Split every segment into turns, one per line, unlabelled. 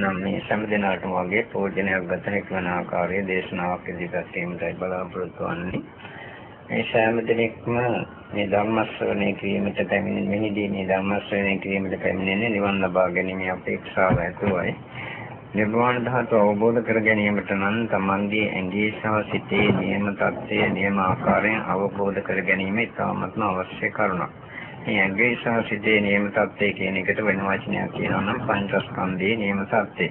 නම් මේ සෑම දිනකටම වගේ පෝජනයක් ගත හැකි වන ආකාරයේ දේශනාවක් ඉදිරිපත් කිරීමටයි බලාපොරොත්තු වෙන්නේ. මේ සෑම දිනෙකම මේ ධර්ම ශ්‍රවණය කිරීමට පැමිණෙන මෙහිදී මේ ධර්ම ශ්‍රවණය කිරීමට පැමිණෙන්නේ නිවන් ලබා ගැනීම අපේක්ෂාව ඇතුවයි. නිර්වාණ ධාතුව අවබෝධ කර ගැනීමට නම් තමන්ගේ ඇඟේ සහ සිතේ නියම தත්ත්වය නියම ආකාරයෙන් අවබෝධ කර ගැනීම ඉතාමත්ම අවශ්‍ය කරුණක්. මේ ඇඟේ සහ සිතේ නියම தත්ත්වය කියන එකට වෙන වචනයක් කියනවා නම් පංචස්කන්ධයේ නියම தත්ත්වය.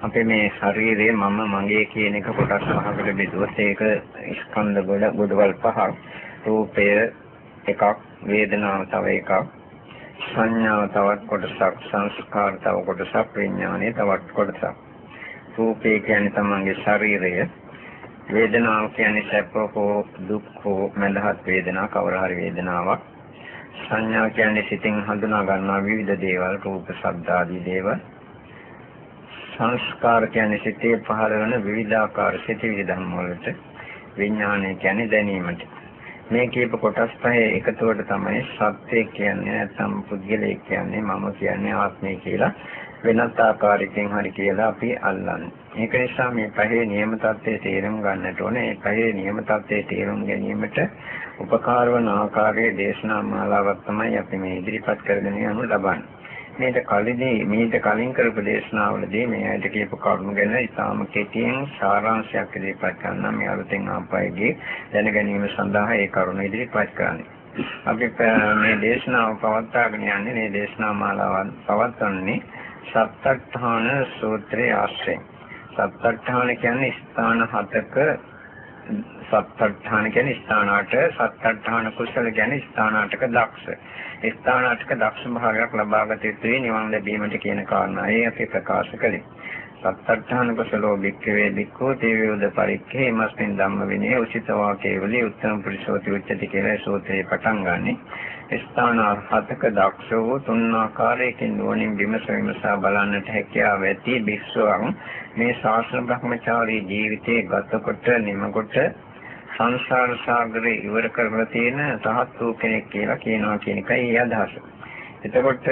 අපේ මේ ශරීරයේ මම මගේ කියන එක කොටස් පහකට බෙදුවොත් ඒක ස්කන්ධ ගොඩ ගොඩවල් පහක්. රූපය එකක්, වේදනාව තව එකක්, සංඥාව තවත් කොටසක්, සංස්කාර තව කොටසක්, විඥානය තවත් කොටසක්. රූපය කියන්නේ තමන්ගේ ශරීරය, වේදනාව කියන්නේ සැප හෝ දුක් හෝ මඳහත් වේදනා කවර හරි වේදනාවක් සංඥා කියන්නේ සිතින් හඳුනා ගන්නා විවිධ දේවල් රූප ශබ්ද ආදී දේවල්. සංස්කාර කියන්නේ සිතේ පහළ වෙන විවිධාකාර සිතිවිලි ධර්ම වලට විඥානය කියන්නේ දැනීමට. මේ කීප කොටස් පහේ එකතුවට තමයි සත්‍ය කියන්නේ නැත්නම් පුද්ගලයෙක් කියන්නේ මම කියන්නේ ආත්මය කියලා. වෙනත් ආකාරයකින් හරි කියලා අපි අල්ලන්නේ. ඒක නිසා මේ පහේ නියම தත්ත්වයේ තේරුම් ගන්නට ඕනේ. මේ පහේ නියම தත්ත්වයේ තේරුම් ගැනීමට උපකාර වන ආකාරයේ දේශනා මාලාවක් තමයි අපි මේ ඉදිරිපත් කරගෙන යනු ලබන්නේ. මේක කලින්දී මේක කලින් කරපු දේශනාවලදී මේ ඇයිට කියපු කරුණු ගැන ඉතාම කෙටියෙන් සාරාංශයක් ඉදිරිපත් කරනවා මේ අලුතෙන් ආපයිගේ දැන ගැනීම සඳහා ඒ කරුණ ඉදිරිපත් කරන්නේ. අපි මේ දේශනාව පවත්වාගෙන යන්නේ මේ දේශනා මාලාව පවත්වන්නේ සත්තට්ඨාන සූත්‍රයේ ආශ්‍රයෙන්. සත්තට්ඨාන කියන්නේ ස්ථාන හතක සත්ත්‍ඨාන කියන්නේ ස්ථානාට සත්ත්‍ඨාන කුසල කියන්නේ ස්ථානාටක දක්ෂ. ස්ථානාටක දක්ෂ භාවයක් ලබාගත යුතුයි නිවන් ලැබීමට කියන කාරණායි අපි ප්‍රකාශ කළේ. සත්ත්‍ඨාන කුසලෝ භික්ඛවේ භික්ඛෝ තේවෝද පරික්ඛේ මස්මින් ධම්ම විනේ උචිතවා කේවලී උත්තම පුරිසෝති උච්චති කියලා සූත්‍රේ පටන් ගන්නෙ. ස්ථාන හතක දක්ෂ වූ තුන් ආකාරයකින් නුවණින් විමස විමසා බලන්නට හැකියාව ඇති භික්ෂුවන් මේ ශාස්ත්‍ර බ්‍රහ්මචාරී ජීවිතයේ ගතකොට නිමකොට සංසාර සාගරේ ඉවර කරලා තියෙන තහත් වූ කෙනෙක් කියලා කියනවා කියන එකයි ඒ අදහස. එතකොට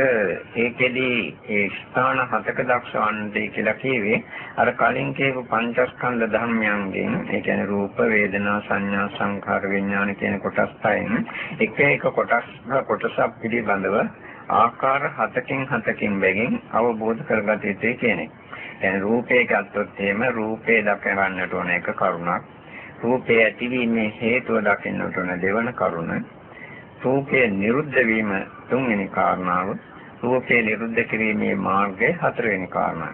ඒකෙදි ඒ ස්ථාන හතක දක්ෂ වන්නේ කියලා කියවේ අර කලින් කියපු පංචස්කන්ධ ධර්මයන්ගෙන් ඒ කියන්නේ රූප වේදනා සංඥා සංඛාර විඥාන කියන කොටස් පහෙන් එක එක කොටස් කොටසක් පිළිබඳව ආකාර හතකින් හතකින් බැගින් අවබෝධ කරගත යුතුයි කියන එක. يعني රූපේ ගත්තොත් එහෙම රූපේ දක්වන්නට ඕන එක කරුණක් රූපය ඇතිවීමේ හේතුව දකින්නට උන දෙවන කරුණ රූපය නිරුද්ධ වීම තුන්වෙනි කාරණාව රූපය නිරුද්ධ කිරීමේ මාර්ගය හතරවෙනි කාරණා.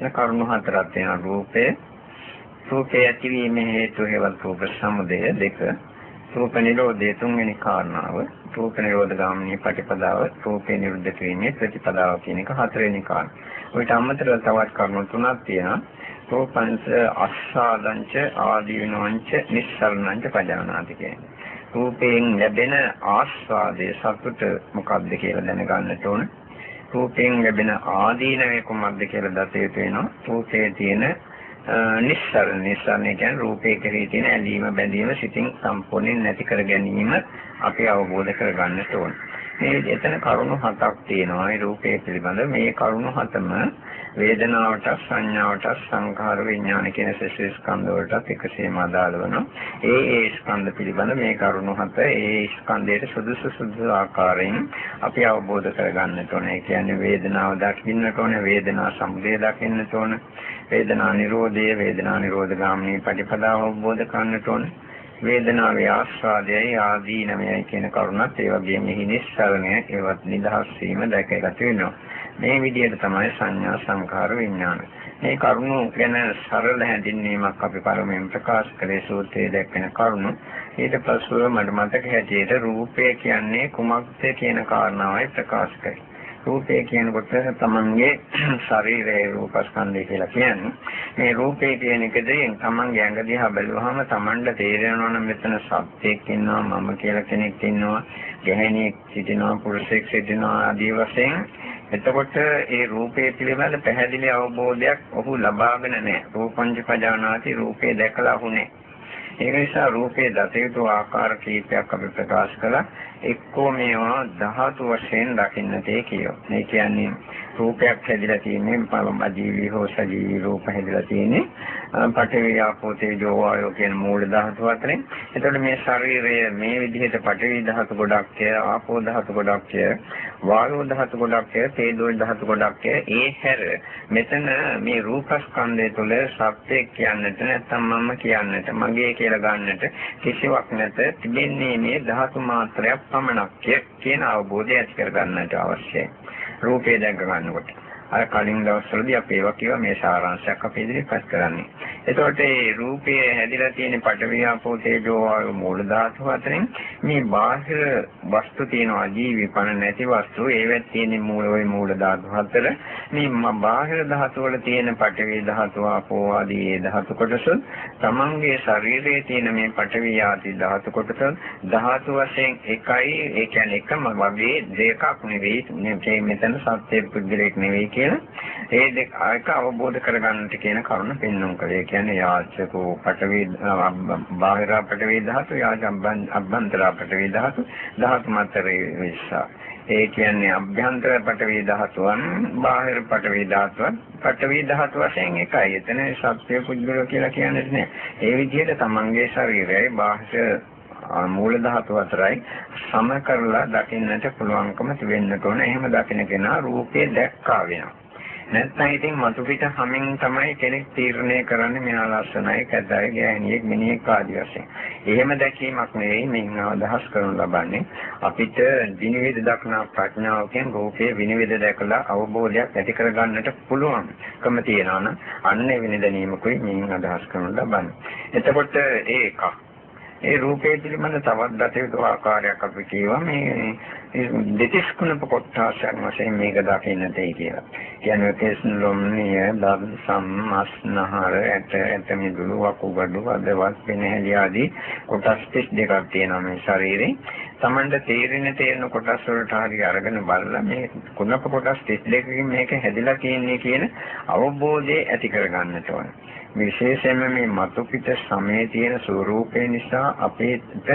එන කරුණු හතරක් තියෙනවා රූපය රූපය ඇතිවීමේ හේතුව හේවත් රූප සමුදය දෙක රූප නිරෝධය තුන්වෙනි කාරණාව රූප නිරෝධ ගාමිනී ප්‍රතිපදාව රූපේ නිරුද්ධ කිරීමේ ප්‍රතිපදාව කියන එක හතරවෙනි කාරණා. ඔයිට අමතරව තවත් කරුණු තුනක් තියෙනවා. රූපංච අස්සාදංච ආදීනවංච නිස්සරණංච පජානාති කියන්නේ. රූපයෙන් ලැබෙන ආස්වාදයේ සතුට මොකක්ද කියලා දැනගන්නට ඕන. රූපයෙන් ලැබෙන ආදීනවේ කුමක්ද කියලා දත යුතු වෙනවා. රූපයේ තියෙන නිස්සරණ නිස්සරණ කියන්නේ රූපේ කෙරෙහි තියෙන ඇලීම බැඳීම සිතින් සම්පූර්ණයෙන් නැති කර ගැනීම අපි අවබෝධ කරගන්නට ඕන. මේ එතන කරුණු හතක් තියෙනවා. ඒ රූපේ පිළිබඳ මේ කරුණු හතම වේදනාවට සංඥාවට සංඛාර විඥාන කියන සසස් ස්කන්ධ වලට එකසේම අදාළ වෙනවා. ඒ ඒ ස්කන්ධ පිළිබඳ මේ කරුණු හත ඒ ස්කන්ධයට සුදුසු සුදුසු ආකාරයෙන් අපි අවබෝධ කරගන්නට ඕනේ. ඒ කියන්නේ වේදනාව දකින්නට ඕනේ, වේදනා සමුදය දකින්නට ඕනේ, වේදනා නිරෝධය, වේදනා නිරෝධ ගාමිනී ප්‍රතිපදාව අවබෝධ කරගන්නට ඕනේ. වේදනාවේ ආස්වාදයයි ආදීනමයයි කියන කරුණත් ඒ වගේම මෙහි නිස්සාරණය ඒවත් නිදහස් වීම දැකගත වෙනවා. මේ විදිහට තමයි සංඥා සංඛාර විඥාන. මේ කරුණු ගැන සරල හැඳින්වීමක් අපි පළමුවෙන් ප්‍රකාශ කළේ සූත්‍රයේ දැක්වෙන කරුණු. ඊට පස්ව මට මතක හැටියට රූපය කියන්නේ කුමක්ද කියන කාරණාවයි ප්‍රකාශ කළේ. රූපය කියනකොට තමන්ගේ ශරීරයේ රූපස්කන්ධය කියලා කියන්නේ. මේ රූපය කියන එකදී තමන්ගේ ඇඟ දිහා බැලුවහම තමන්ට තේරෙනවා නම් මෙතන සත්‍යයක් ඉන්නවා මම කියලා කෙනෙක් ඉන්නවා ගැහණියෙක් සිටිනවා පුරුෂයෙක් සිටිනවා ආදී වශයෙන් එතකොට ඒ රූපය පිළිබඳ පැහැදිලි අවබෝධයක් ඔහු ලබාගෙන නැහැ. රූපංච පජානාති රූපේ දැකලා හුනේ. ඒක නිසා රූපේ දත යුතු ආකාර කීපයක් අපි ප්‍රකාශ කළා. එක්කෝ මේවා ධාතු වශයෙන් දකින්නතේ කියෝ. මේ කියන්නේ රූපයක් හැදිලා තියෙන්නේ. පළම ජීවි හෝ සජීවි රූප හැදිලා තියෙන්නේ. පඨවි ආපෝ තේජෝ වායෝ කියන මූල ධාතු අතරින්. එතකොට මේ ශරීරය මේ විදිහට පඨවි ධාතු ගොඩක් ආපෝ ධාතු ගොඩක් වායෝ ධාතු ගොඩක් තේජෝ ධාතු ගොඩක් ඒ හැර මෙතන මේ රූපස්කන්ධය තුළ සත්‍යයක් කියන්නට නැත්නම් මම කියන්නට මගේ කියලා ගන්නට කිසිවක් නැත. තිබෙන්නේ මේ ධාතු මාත්‍රයක් පමණක් කියන අවබෝධය ඇති කර ගන්නට අවශ්‍යයි. රූපේ දැක ගන්නකොට අර කලින් දවස්වලදී අපි ඒවා කියවා මේ සාරාංශයක් අපි ඉදිරිපත් කරන්නේ. එතකොට මේ රූපය හැදිලා තියෙන පටවියාපෝ තේජෝ වායු මූල ධාතු අතරින් මේ බාහිර වස්තු තියෙනවා ජීවි පණ නැති වස්තු ඒවත් තියෙන මූල ওই මූල ධාතු හතර මේ බාහිර ධාතු වල තියෙන පටවි ධාතු ආපෝ ආදී ඒ ධාතු කොටස තමන්ගේ ශරීරයේ තියෙන මේ පටවි ආදී ධාතු කොටස ධාතු වශයෙන් එකයි ඒ කියන්නේ එකම වගේ දෙකක් නෙවෙයි මේ මෙතන සත්‍ය පුද්ගලෙක් නෙවෙයි කියලා ඒ දෙක එක අවබෝධ කරගන්නට කියන කරුණ පෙන්වන්න කලේ. කියන්නේ යාචකෝ පඨවි බාහිර පඨවි ධාතු යාච අභ්‍යන්තර පඨවි ධාතු ධාතු මාත්‍රේ විශ්සා. ඒ කියන්නේ අභ්‍යන්තර පඨවි ධාතුවන් බාහිර පඨවි ධාතුවන් පඨවි ධාතු වශයෙන් එකයි. එතන සත්‍ය පුද්ගල කියලා කියන්නේ නැහැ. ඒ විදිහට තමන්ගේ ශරීරයයි බාහිර මූල ධාතු අතරයි සම කරලා දකින්නට පුළුවන්කම තිබෙන්නට ඕන. එහෙම දකින කෙනා රූපේ දැක්කා වෙනවා. නැත්නම් ඉතින් මතු පිට හැමින් තමයි කෙනෙක් තීරණය කරන්නේ මෙයා ලස්සනයි, කැතයි, ගෑණියෙක්, මිනිහෙක් ආදී වශයෙන්. එහෙම දැකීමක් නෙවෙයි මින් අදහස් කරනු ලබන්නේ. අපිට විනිවිද දක්නා ප්‍රඥාවකින් රූපේ විනිවිද දැකලා අවබෝධයක් ඇති කරගන්නට පුළුවන්කම තියනවා නම් අන්න වෙන දැනීමකුයි මින් අදහස් කරනු ලබන්නේ. එතකොට ඒකක් ඒ රූපේ පිළිබඳ තවත් දත යුතු ආකාරයක් අපි කියවා මේ දෙතිස් කුණප කොටසක් වශයෙන් මේක දකින්නට ඒ කියලා. කියන්නේ තෙස් ලොම්නිය දම් සම්මස් නහර ඇට ඇට මිදුළු වකුගඩු අදවත් පෙනහැලි ආදී කොටස් 32ක් තියෙනවා මේ ශරීරේ. Tamanda තේරෙන තේරෙන කොටස් වලට හරි අරගෙන බලලා මේ කුණප කොටස් 32කින් මේක හැදිලා තියෙන්නේ කියන අවබෝධය ඇති කරගන්නට ඕනේ. විශේෂයෙන්ම මේ මතු පිට සමේ තියෙන ස්වરૂපේ නිසා අපේට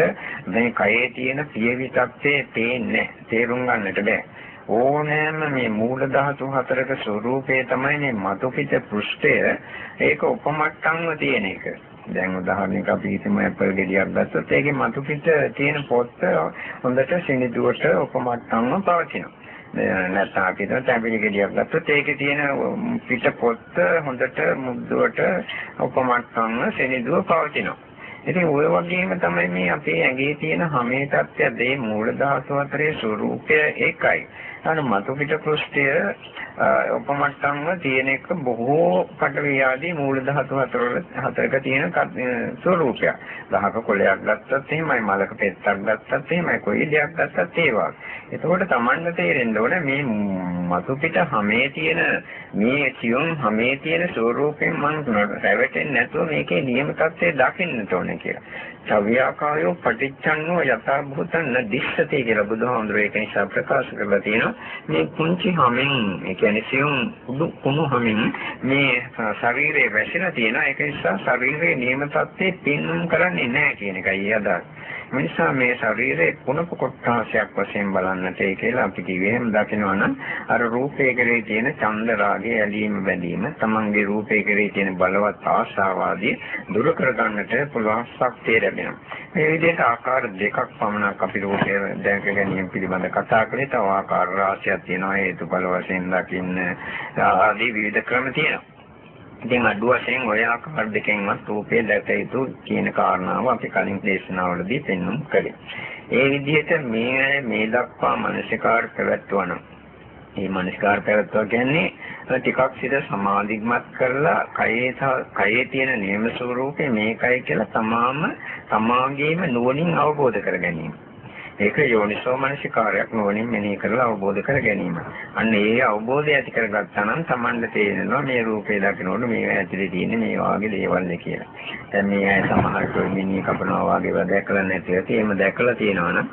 මේ කයේ තියෙන පියවි තත්ත්වයේ පේන්නේ තේරුම් ගන්නට බෑ. ඕනෑම මේ මූල ධාතු හතරක ස්වરૂපේ තමයි මේ මතු පිට පෘෂ්ඨය. ඒක උපමට්ටම්ව තියෙන එක. දැන් උදාහරණයක් අපි හිතමු ඇපල් ගෙඩියක් ගත්තොත් ඒකේ මතු පිට තියෙන පොත්ත හොඳට සිනිදුවට උපමට්ටම්ව පවතිනවා. නැත්නම් අපි හිතමු තැඹිලි ගෙඩියක් ගත්තොත් ඒකේ තියෙන පිට පොත්ත හොඳට මුද්දුවට උපමට්ටම්ව සෙනෙදුව පවතිනවා. ඉතින් ඔය වගේම තමයි මේ අපේ ඇඟේ තියෙන හැමේ තත්ත්වය දේ මූල ධාතු අතරේ ස්වરૂපය එකයි. අර මතු පිට පෘෂ්ඨය උපමට්ටම්ව තියෙන එක බොහෝ පටවි ආදී මූල ධාතු හතර හතරක තියෙන ස්වરૂපයක්. දහක කොළයක් ගත්තත් එහෙමයි මලක පෙත්තක් ගත්තත් එහෙමයි කොයි දෙයක් ගත්තත් ඒ වගේ. එතකොට Tamanne තේරෙන්න ඕනේ මේ මතු පිට හැමේ තියෙන මේ සියුම් හැමේ තියෙන ස්වરૂපයෙන් මම රැවටෙන්නේ නැතුව මේකේ නියම තත්ත්වය දකින්න ඕනේ කියලා. සව්‍යාකාරයෝ පටිච්චන්නෝ යථා භූතං නදිස්සති කියලා බුදුහාමුදුරේ ඒක නිසා ප්‍රකාශ කරලා තියෙනවා. මේ කුංචි හැමෙන් ඒ කියන්නේ සියුම් කුඩු කුණු හැමෙන් මේ ශරීරයේ වැසිලා තියෙනවා. ඒක නිසා ශරීරයේ නියම තත්ත්වය පින්නම් කරන්නේ නැහැ කියන එකයි අදහස්. මිනිසා මේ ශරීරයේ කුණප කොටසක් වශයෙන් බලන්නට ඒ කියලා අපි කිව්වේ එහෙම දකිනවා නම් අර රූපේ කෙරේ තියෙන චන්ද රාගය ඇලීම බැඳීම තමන්ගේ රූපේ කෙරේ තියෙන බලවත් ආශාව ආදී දුරු කරගන්නට පුළුවන් ශක්තිය ලැබෙනවා. මේ විදිහට ආකාර දෙකක් පමණක් අපි රූපය දැක ගැනීම පිළිබඳ කතා කළේ. තව ආකාර රාශියක් තියෙනවා හේතුඵල වශයෙන් දකින්න ආදී විවිධ ක්‍රම තියෙනවා. ඉතින් අඩු වශයෙන් ඔය ආකාර දෙකෙන්වත් රූපය දැක යුතු කියන කාරණාව අපි කලින් දේශනාවලදී පෙන්වමු කළේ. ඒ විදිහට මේ මේ දක්වා මනසිකාර පැවැත්වනවා. මේ මනස්කාර පැවැත්වුවා කියන්නේ ටිකක් සිත සමාධිමත් කරලා කයේ කයේ තියෙන නියම ස්වરૂපේ මේකයි කියලා තමාම තමාගේම නුවණින් අවබෝධ කර ගැනීම. ඒක යෝනිසෝ මනසිකාරයක් නුවණින් මෙනෙහි කරලා අවබෝධ කර ගැනීම. අන්න ඒ අවබෝධය ඇති කරගත්තා නම් Tamanne තේරෙනවා මේ රූපේ දකිනකොට මේ ඇතුලේ තියෙන මේ වාගේ දේවල් කියලා. දැන් මේ අය සමහරට මිනිහ කපනවා වගේ දැකලා නැති ඇති. එහෙම දැකලා තියෙනවා නම්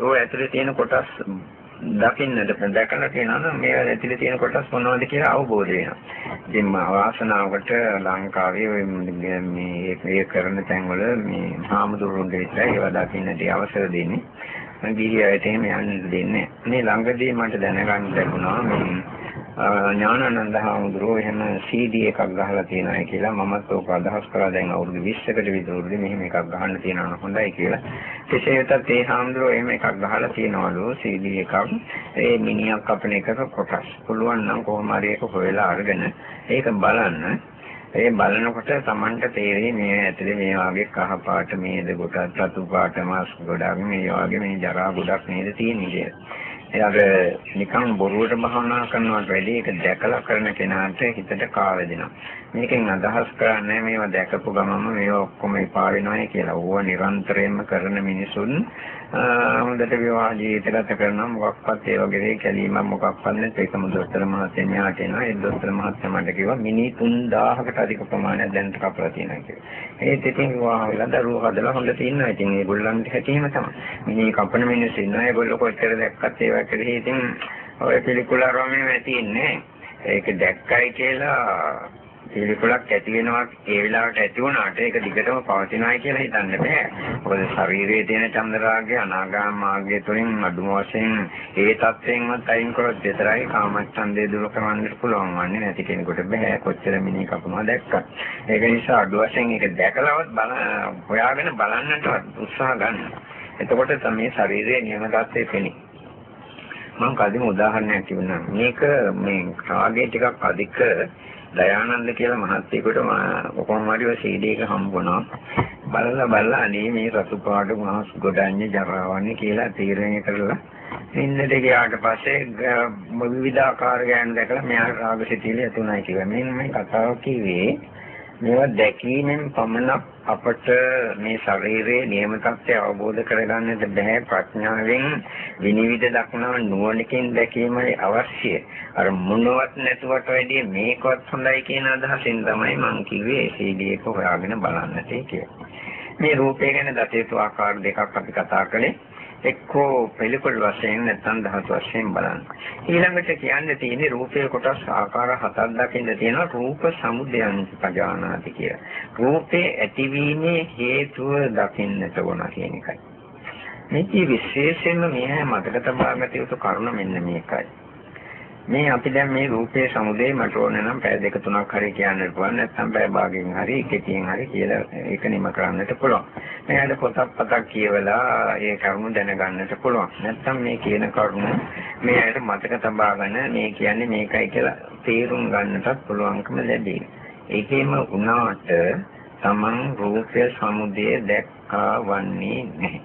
ඔය ඇතුලේ තියෙන කොටස් දකින්නට දැකලා තියෙනවා නම් මේ ඇතුලේ තියෙන කොටස් මොනවද කියලා අවබෝධ වෙනවා. ඉතින් වාසනාවකට ලංකාවේ මේ මේ කරන තැන්වල මේ හාමුදුරුවන්ට විතරයි ඒවා දකින්නට අවසර දෙන්නේ. ගිහියට එහෙම යන්න දෙන්නේ මේ ළඟදී මට දැනගන්න ලැබුණා මේ ඥානানন্দ හාමුදුරුවෝ එහෙම CD එකක් ගහලා තියෙනයි කියලා මමත් ඕක අදහස් කළා දැන් අවුරුදු 20කට විතරුද්දි මෙහෙම එකක් ගහන්න තියනවා හොඳයි කියලා. කෙසේ වෙතත් ඒ හාමුදුරුවෝ එහෙම එකක් ගහලා තියනවලු CD එකක්. ඒ මිනිහා කපන එකක කොටස්. පුළුවන් නම් කොහොම හරි ඒක හොයලා අරගෙන ඒක බලන්න. ඒ බලනකොට Tamanට තේරෙන්නේ මේ ඇතුලේ මේ වගේ කහ පාට මේද ගොඩක් රතු පාට මාස් ගොඩක් මේ වගේ මේ ජරා ගොඩක් නේද තියෙන්නේ කියලා. එයාට නිකන් බොරුවට භවනා කරනවට වැඩිය ඒක දැකලා කරන කෙනාට හිතට කාවැදෙනවා. මේකෙන් අදහස් කරන්නේ මේවා දැකපු ගමම මේවා ඔක්කොම එපා වෙනවායි කියලා. ඕවා නිරන්තරයෙන්ම කරන මිනිසුන් හොඳට විවාහ ජීවිත ගත කරනවා මොකක්වත් ඒ වගේ කැලීමක් මොකක්වත් නැත්නම් ඒකම දොස්තර මහත්තයා මෙහාට එනවා. ඒ දොස්තර මහත්තයා මට කිව්වා මිනි 3000කට අධික ප්‍රමාණයක් දැන් කපලා තියෙනවා කියලා. ඒත් ඉතින් විවාහ වෙලා දරුවෝ හදලා හොඳට ඉන්නවා. ඉතින් ඒගොල්ලන්ට හැටිම තමයි. මිනි කපන මිනිස්සු ඉන්නවා. ඒගොල්ලෝ කොච්චර දැක්කත් ඒවා කෙරෙහි ඉතින් ඔය පිළිකුල රොමේ තියෙන්නේ. ඒක දැක්කයි කියලා පිළිකුලක් ඇති වෙනවා ඒ වෙලාවට ඇති වුණාට ඒක දිගටම පවතිනවායි කියලා හිතන්න බෑ. මොකද ශරීරයේ තියෙන චන්ද්‍රාගය අනාගාම මාර්ගය තුළින් අඩුම වශයෙන් ඒ තත්ත්වයෙන්වත් අයින් කරොත් විතරයි කාමච්ඡන්දේ දුරු කරන්නට පුළුවන් වන්නේ නැති කෙනෙකුට බෑ. කොච්චර මිනිහ කපනවා දැක්කා. ඒක නිසා අඩු වශයෙන් ඒක දැකලවත් බල හොයාගෙන බලන්නට උත්සාහ ගන්න. එතකොට තමයි ශරීරයේ නියම තත්ත්වය පෙනේ. මම කලින් උදාහරණයක් කිව්වා. මේක මේ රාගය ටිකක් අධික දයානන්ද කියලා මහත්තයෙකුට කොහොම හරි ඔය CD එක හම්බුණා. බලලා බලලා අනේ මේ රතු පාට මහස් ගොඩන්නේ ජරාවන්නේ කියලා තීරණය කරලා ඉන්නට ගියාට පස්සේ විවිධාකාර ගෑනු දැකලා මෙයා රාගසිතීලිය ඇතුණයි කියලා. මෙන්න මේ කතාව කිව්වේ මේවා දැකීමෙන් පමණක් අපට මේ ශරීරයේ නියම තත්ත්වය අවබෝධ කරගන්නට බෑ ප්‍රඥාවෙන් විනිවිද දක්නා නුවණකින් දැකීමයි අවශ්‍ය. අර මොනවත් නැතුවට වැඩිය මේකවත් හොඳයි කියන අදහසින් තමයි මම කිව්වේ CD එක හොයාගෙන බලන්නට කියලා. මේ රූපය ගැන දතේතු ආකාර දෙකක් අපි කතා කළේ. එක්කෝ පිළිකුල් වශයෙන් නැත්නම් ධාතු වශයෙන් බලන්න. ඊළඟට කියන්න තියෙන්නේ රූපයේ කොටස් ආකාර හතක් දකින්න තියෙනවා රූප සමුදයන් පජානාති කියලා. රූපේ ඇතිවීමේ හේතුව දකින්නට ඕන කියන එකයි. මේකේ විශේෂයෙන්ම මේ මතක තබා ගත යුතු කරුණ මෙන්න මේකයි. මේ අපි දැන් මේ රූපයේ සමුදේ මට ඕන නම් පැය දෙක තුනක් හරි කියන්න පුළුවන් නැත්නම් පැය භාගයෙන් හරි කෙටියෙන් හරි කියලා ඒක නිම කරන්නට පුළුවන්. මෙයාට පොතක් පතක් කියවලා ඒ කරුණු දැනගන්නට පුළුවන්. නැත්නම් මේ කියන කරුණු මෙයාට මතක තබාගෙන මේ කියන්නේ මේකයි කියලා තේරුම් ගන්නටත් පුළුවන්කම ලැබේ. ඒකෙම වුණාට තමන් රූපය සමුදය දැක්කා වන්නේ නැහැ.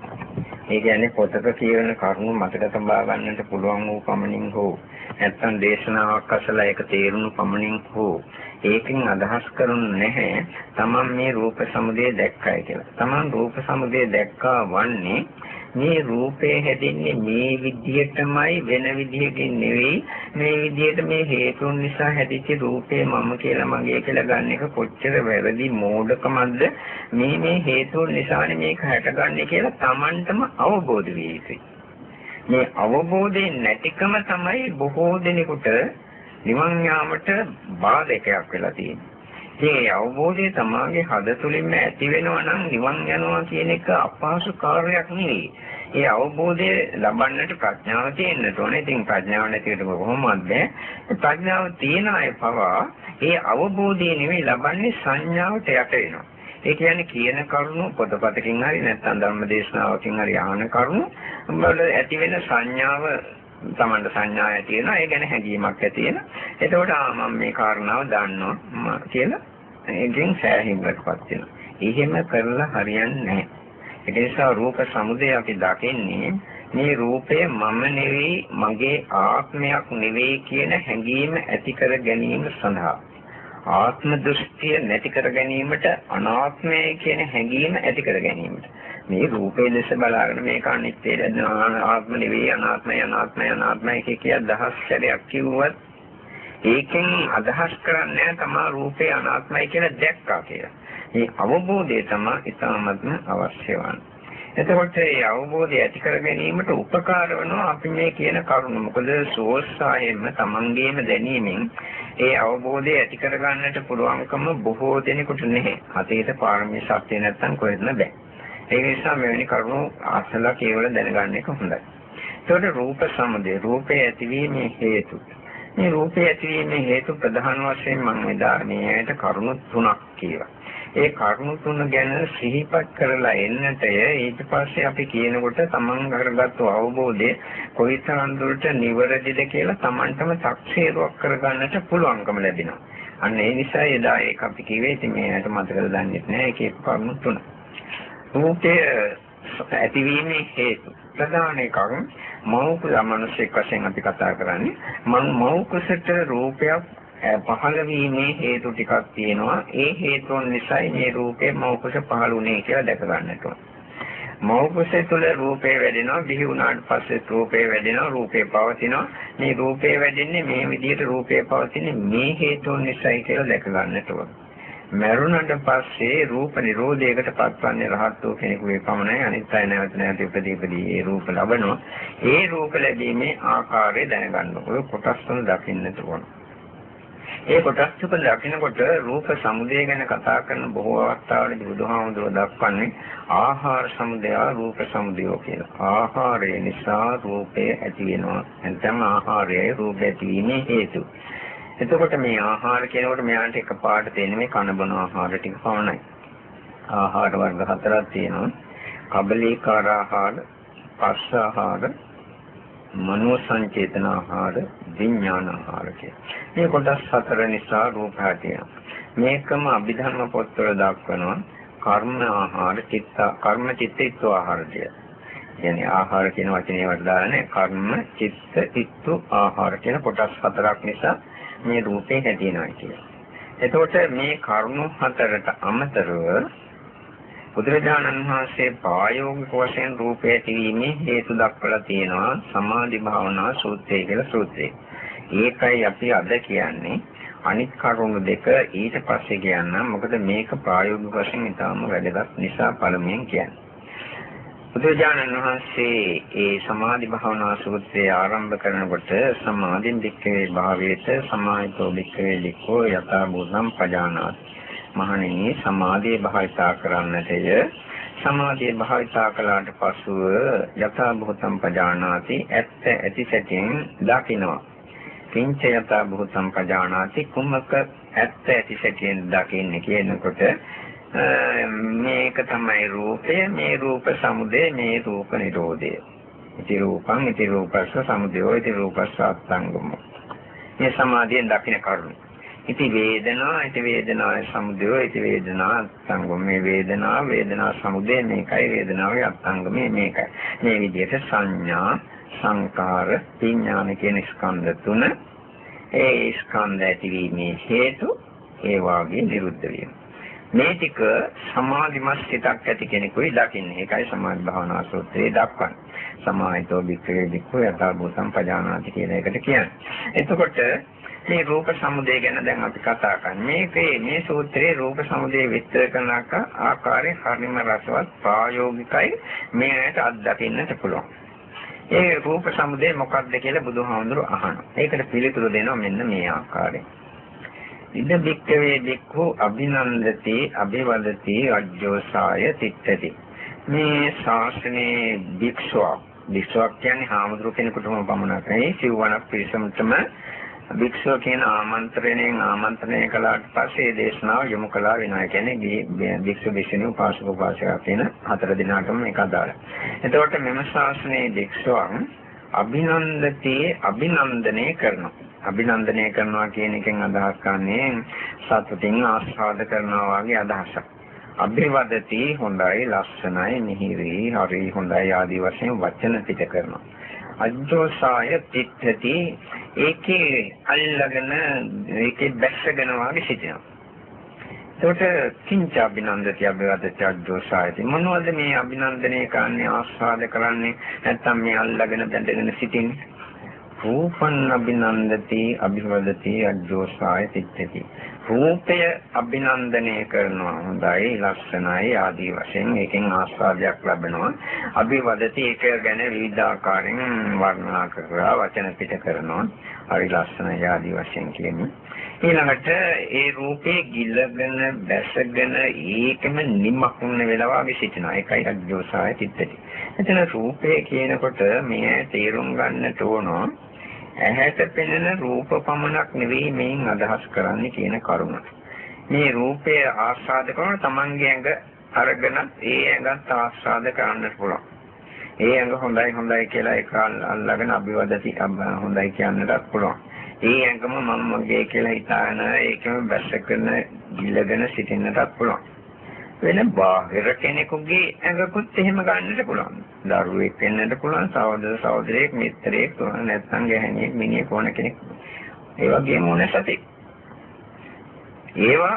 ඒ කියන්නේ පොතක කියවන කරුණු මතක තබා ගන්නට පුළුවන් වූ පමණින් හෝ නැත්නම් දේශනාවක් අසලා ඒක තේරුණු පමණින් හෝ ඒකෙන් අදහස් කරන්නේ නැහැ තමන් මේ රූප සමුදය දැක්කයි කියලා. තමන් රූප සමුදය දැක්කා වන්නේ මේ රූපේ හැදෙන්නේ මේ විදිහටමයි වෙන විදිහකින් නෙවෙයි. මේ විදිහට මේ හේතුන් නිසා හැදිච්ච රූපේ මම කියලා මගේ කියලා ගන්න එක කොච්චර වැරදි මෝඩකමක්ද? මේ මේ හේතුන් නිසානේ මේක හැටගන්නේ කියලා Tamanටම අවබෝධ විය යුතුයි. මේ අවබෝධයෙන් නැතිකම තමයි බොහෝ දෙනෙකුට නිවන් යාමට බාධකයක් වෙලා තියෙන්නේ. ඒ අවබෝධය තමාගේ හද තුළින්ම ඇති වෙනවා නම් නිවන් යනවා කියන එක අපහසු කාර්යයක් නෙවෙයි. ඒ අවබෝධය ලබන්නට ප්‍රඥාව තියෙන්න ඕනේ. ඉතින් ප්‍රඥාව නැතිවට කොහොමද ප්‍රඥාව තියන අය පවා ඒ අවබෝධය නෙවෙයි ලබන්නේ සංඥාවට යට වෙනවා. ඒ කියන්නේ කියන කරුණු පොතපතකින් හරි නැත්නම් ධර්මදේශනාවකින් හරි ආහන කරුණු වල ඇති වෙන සංඥාව තමන්ට සංඥා ඇති වෙනවා. ඒ ගැන හැඟීමක් ඇති වෙනවා. එතකොට ආ මම මේ කාරණාව දන්නවා කියලා ඒකෙන් සෑහීමකටපත් වෙනවා. එහෙම කරලා හරියන්නේ නැහැ. ඒ නිසා රූප සමුදය අපි දකින්නේ මේ රූපය මම නෙවෙයි මගේ ආත්මයක් නෙවෙයි කියන හැඟීම ඇති කර ගැනීම සඳහා. ආත්ම දෘෂ්ටිය නැති කර ගැනීමට අනාත්මය කියන හැඟීම ඇති කර ගැනීමට. මේ රූපේ ලෙස බලාගෙන මේක අනිත්‍ය ආත්ම නෙවෙයි අනාත්මයි අනාත්මයි අනාත්මයි කිය දහස් සැරයක් කිව්වත් ඒකෙන් අදහස් කරන්නේ තමා රූපේ අනාත්මයි කියලා දැක්කා කියලා. මේ අවබෝධය තමයි ඉතාමත්ම අවශ්‍ය වන්නේ. එතකොට මේ අවබෝධය ඇති කර ගැනීමට උපකාර වෙනවා අපි මේ කියන කරුණ. මොකද සෝස්සායෙන්ම තමන්ගේම දැනීමෙන් ඒ අවබෝධය ඇති කර ගන්නට පුළුවන්කම බොහෝ දෙනෙකුට නැහැ. අතීත පාරමී ශක්තිය නැත්තම් කොහෙත්ම බෑ. ඒ නිසා මෙවැනි කරුණු අසලා කේවල දැනගන්න එක හොඳයි. ඒතකොට රූප සමුදය රූපේ ඇතිවීමේ හේතු. මේ රූපේ ඇතිවීමේ හේතු ප්‍රධාන වශයෙන් මම එදා මේකට කරුණු තුනක් කියවා. ඒ කරුණු තුන ගැන සිහිපත් කරලා එන්නටය ඊට පස්සේ අපි කියනකොට තමන් කරගත්තු අවබෝධය කොයිතරම් දුරට නිවැරදිද කියලා තමන්ටම තක්සේරුවක් කරගන්නට පුළුවන්කම ලැබෙනවා. අන්න ඒ නිසා එදා ඒක අපි කිව්වේ ඉතින් මේකට මතකද දන්නේ නැහැ ඒකේ කරුණු තුන. රූපය ඇතිවීමේ හේතු ප්‍රධාන එකක් මෞඛ මනුෂ්‍යෙක් වශයෙන් අපි කතා කරන්නේ මම මෞඛසට රූපයක් පහළ වීමේ හේතු ටිකක් තියෙනවා. ඒ හේතුන් නිසායි මේ රූපේ මෞකස පහළුනේ කියලා දැක ගන්නට ඕන. මෞකස තුළ රූපේ වැඩෙනවා. බිහි වුණාට පස්සේ රූපේ වැඩෙනවා. රූපේ පවතිනවා. මේ රූපේ වැඩෙන්නේ මේ විදිහට රූපේ පවතින්නේ මේ හේතුන් නිසායි කියලා දැක ගන්නට ඕන. මරුණට පස්සේ රූප නිරෝධයකට පත්වන්නේ රහත් වූ කෙනෙකුගේ පමණයි අනිත් අය නැවත නැවත උපදීපදී ඒ රූප ලබනවා ඒ රූප ලැබීමේ ආකාරය දැනගන්න ඕන කොටස් තුන දකින්නට ඕන ඒ කොටස් තුන දකිනකොට රූප සමුදය ගැන කතා කරන බොහෝ අවස්ථාවලදී බුදුහාමුදුරුවෝ දක්වන්නේ ආහාර සමුදය රූප සමුදය කියලා. ආහාරය නිසා රූපය ඇති වෙනවා. නැත්නම් ආහාරයයි රූපය ඇතිවීමේ හේතු. එතකොට මේ ආහාර කියනකොට මෙයාට එකපාරට තේන්නේ මේ කන බොන ආහාර ටික පමණයි. ආහාර වර්ග හතරක් තියෙනවා. කබලීකාර ආහාර, පස්ස ආහාර, මනෝ සංචේතන ආහාර විඥාන ආහාර මේ කොටස් හතර නිසා රූප හැටියෙනවා. මේකම අභිධර්ම පොත්වල දක්වනවා කර්ම ආහාර, චිත්ත කර්ම චිත්තිත්ව ආහාර කියලා. කියන්නේ ආහාර කියන වචනේ වලට දාන්නේ කර්ම, චිත්ත, චිත්තු ආහාර කියන කොටස් හතරක් නිසා මේ රූපේ හැදෙනවා කියලා. එතකොට මේ කරුණු හතරට අමතරව බුදුරජාණන් වහන්සේ ප්‍රායෝගික වශයෙන් රූපය ඇතිවීමේ හේතු දක්වලා තියෙනවා සමාධි භාවනා සූත්‍රය කියලා සූත්‍රය. ඒකයි අපි අද කියන්නේ අනිත් කරුණු දෙක ඊට පස්සේ කියන්නම් මොකද මේක ප්‍රායෝගික වශයෙන් ඉතාම වැදගත් නිසා පළමුවෙන් කියන්නේ. බුදුරජාණන් වහන්සේ ඒ සමාධි භාවනා සූත්‍රය ආරම්භ කරනකොට සමාධින් දික්කේ භාවයේත සමාහිතෝ දික්කේ දික්කෝ යථා භූතම් පජානාති. මහණෙනි සමාධිය භාවිතා කරන්නටය. සමාධිය භාවිතා කළාට පසුව යථා භූතම් පජානාති ඇත්ත ඇති සැටින් දකිනවා. කිංච යථා භූතම් පජානාති කුමක ඇත්ත ඇති සැටින් දකින්නේ කියනකොට මේක තමයි රූපය මේ රූප සමුදය මේ රූප නිරෝධය. ඉති රූපං ඉති රූපස්ස සමුදයෝ ඉති රූපස්ස අත්ංගම මේ සමාධියෙන් දකින්න කරුණ. ඉති වේදනා ඉති වේදනාවේ සමුදය ඉති වේදනා සංගම මේ වේදනා වේදනා සමුදය මේකයි වේදනාවේ අත්ංගමේ මේකයි. මේ විදිහට සංඥා සංකාර විඥාන කියන ස්කන්ධ තුන ඒ ස්කන්ධ ඇතිවීමේ හේතු ඒ වාගේ නිරුද්ධ වීම. මේ ටික සමාධිමත් සිතක් ඇති කෙනෙකුයි දකින්නේ ඒකයි සමාධි භාවනා සූත්‍රයේ දක්වන්නේ සමාහිතෝ වික්‍රේ වික්ඛු යථා භූතම් පජානාති කියන එකට කියන්නේ එතකොට මේ රූප සමුදය ගැන දැන් අපි කතා කරන්නේ. මේකේ මේ සූත්‍රයේ රූප සමුදය විස්තර කරන ආකාරය හරිම රසවත් ප්‍රායෝගිකයි මේකට අත්දකින්නට පුළුවන්. ඒ රූප සමුදය මොකක්ද කියලා බුදුහාමුදුරුවෝ අහනවා. ඒකට පිළිතුරු දෙනවා මෙන්න මේ ආකාරයෙන්. ඉද බික්කවේ බික්ඛු අභිනන්දති අභිවදති අජ්ජෝසාය තිත්තති. මේ ශාසනයේ භික්ෂුවක් භික්ෂුවක් කියන්නේ හාමුදුරුවෝ කෙනෙකුටම පමණක් නෙවෙයි සිව්වනක් පිරිසමටම භික්ෂුව කියන ආමන්ත්‍රණයෙන් ආමන්ත්‍රණය කළාට පස්සේ දේශනාව යොමු කළා වෙනවා. කියන්නේ භික්ෂු භික්ෂුණී උපාසක උපාසිකා කියන හතර දිනකටම මේක අදාළයි. එතකොට මෙම ශාසනයේ භික්ෂුවන් අභිනන්දති අභිනන්දනය කරනවා. අභිනන්දනය කරනවා කියන එකෙන් අදහස් කරන්නේ සතුටින් ආස්වාද කරනවා වගේ අදහසක්. අභිවදති හොඳයි ලස්සනයි මිහිරි හරි හොඳයි ආදී වශයෙන් වචන පිට කරනවා. අජ්ජෝසාය තිත්තති ඒකේ අල්ලගෙන ඒකේ බැස්සගෙන වාගේ සිටිනවා. ඒකට කිංච අභිනන්දති අභිවදති අජ්ජෝසායති මොනවද මේ අභිනන්දනය කරන්නේ ආස්වාද කරන්නේ නැත්නම් මේ අල්ලගෙන බැඳගෙන සිටින්නේ රූපං අභිනන්දති අභිවදති අජ්ජෝසාය තිත්තති රූපය අභිනන්දනය කරනවා හොඳයි ලස්සනයි ආදී වශයෙන් ඒකෙන් ආස්වාදයක් ලැබෙනවා අභිවදති ඒක ගැන විවිධාකාරයෙන් වර්ණනා කරලා වචන පිට කරනවා හරි ලස්සනයි ආදී වශයෙන් කියන්නේ ඊළඟට ඒ රූපේ ගිලගෙන බැසගෙන ඒකම නිමක්න වෙලා වගේ සිටිනවා. ඒකයි අජෝසාය තිත්තටි. එතන රූපේ කියනකොට මේ තේරුම් ගන්නට ඕන ඇහැට පෙනෙන රූප පමණක් නෙවෙයි මේන් අදහස් කරන්නේ කියන කරුණ. මේ රූපය ආස්වාද කරන තමන්ගේ ඇඟ අරගෙන ඒ ඇඟත් ආස්වාද කරන්නට පුළුවන්. ඒ ඇඟ හොඳයි හොඳයි කියලා ඒක අල්ලගෙන අභිවදති හොඳයි කියන්නටත් පුළුවන්. ඒ ඇඟම මම මගේ කියලා හිතාන ඒකම බැසගෙන ගිලගෙන සිටින්නටත් පුළුවන්. වෙන බාහිර කෙනෙකුගේ ඇඟකුත් එහෙම ගන්නට පුළුවන්. දරුවෙක් වෙන්නට පුළුවන්, සහෝදර සහෝදරියෙක්, මිත්‍රයෙක්, නැත්නම් ගැහණියෙක්, මිනිහෙක් ඕන කෙනෙක්. ඒ වගේම ඕන සතෙක්. ඒවා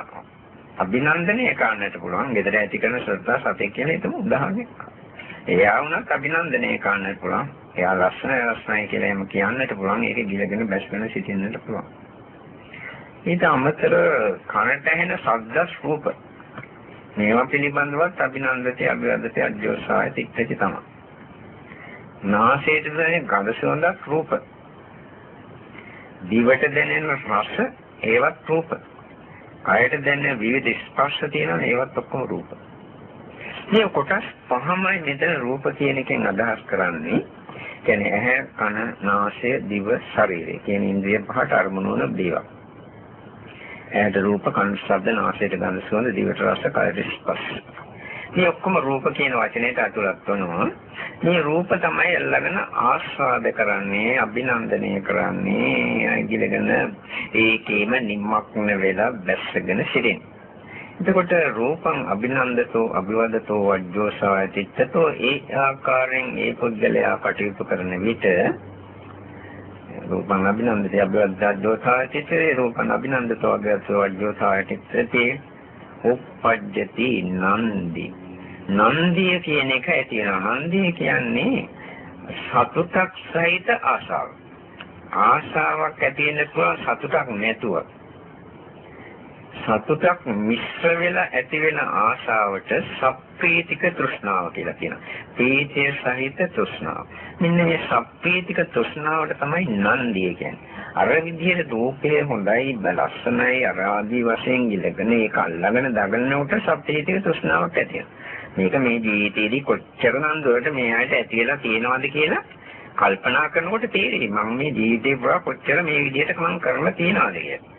අභිනන්දනය කරන්නට පුළුවන්. gedara ඇති කරන ශ්‍රද්ධා සතෙක් කියලා හිතමු උදාහරණයක්. එයා වුණත් අභිනන්දනය කරන්නට පුළුවන්. එයා ලස්සනයි ලස්සනයි කියලා එහෙම කියන්නට පුළුවන්. ඒක ගිලගෙන බැස්ගෙන සිටින්නට පුළුවන්. ඊට අමතර කනට ඇහෙන ශබ්ද රූප මේවා පිළිබඳවත් අභිනන්දති අභිවදති අජෝසාය තික්කති තමයි. නාසයට දැනෙන ගඳ සුවඳක් රූප. දිවට දැනෙන රස ඒවත් රූප. කයට දැනෙන විවිධ ස්පර්ශ තියෙනවා ඒවත් ඔක්කොම රූප. මේ කොටස් පහමයි මෙතන රූප කියන එකෙන් අදහස් කරන්නේ. කියන්නේ ඇහැ, කන, නාසය, දිව, ශරීරය කියන ඉන්ද්‍රිය පහට අරමුණු වන දේවල්. ඇහැට රූප, කන ශබ්ද, නාසයට ගඳ සුවඳ, දිවට රස, කයට ස්පර්ශ. මේ ඔක්කොම රූප කියන වචනයට අතුලත් වෙනවා. මේ රූප තමයි අල්ලගෙන ආස්වාද කරන්නේ, අභිනන්දනය කරන්නේ, අයිගිලගෙන ඒකේම නිමක්න වෙලා බැස්සගෙන සිටින්නේ. එතකොට රූපං අභිනන්දතෝ අභිවදතෝ වජ්ජෝසාය තිත්තතෝ ඒ ආකාරයෙන් ඒ පුද්ගලයා කටයුතු කරන විට රූපං අභිනන්දතේ අභිවදජ්ජෝසාය තිත්තේ රූපං අභිනන්දතෝ අභිවදතෝ වජ්ජෝසාය තිත්තේ උප්පජ්ජති නන්දි. නන්දිය කියන එක ඇති වෙනවා. නන්දිය කියන්නේ සතුටක් සහිත ආසාව ආසාවක් ඇති වෙන්න පුළුවන් සතුටක් නැතුව. සතුටක් මිශ්‍ර වෙලා ඇති වෙන ආශාවට සප්පීතික තෘෂ්ණාව කියලා කියනවා. ප්‍රීතිය සහිත තෘෂ්ණාව. මෙන්න මේ සප්පීතික තෘෂ්ණාවට තමයි නන්දිය කියන්නේ. අර විදිහට රූපය හොඳයි, ලස්සනයි, අර ආදී වශයෙන් ඉලගෙන ඒක අල්ලගෙන දගන්න උට සප්පීතික තෘෂ්ණාවක් ඇති මේක මේ ජීවිතේදී කොච්චර නන්දුවට මේ ආයත ඇති වෙලා තියෙනවද කියලා කල්පනා කරනකොට තේරෙයි මම මේ ජීවිතේ පුරා කොච්චර මේ විදිහට මම කරලා තියෙනවද කියලා.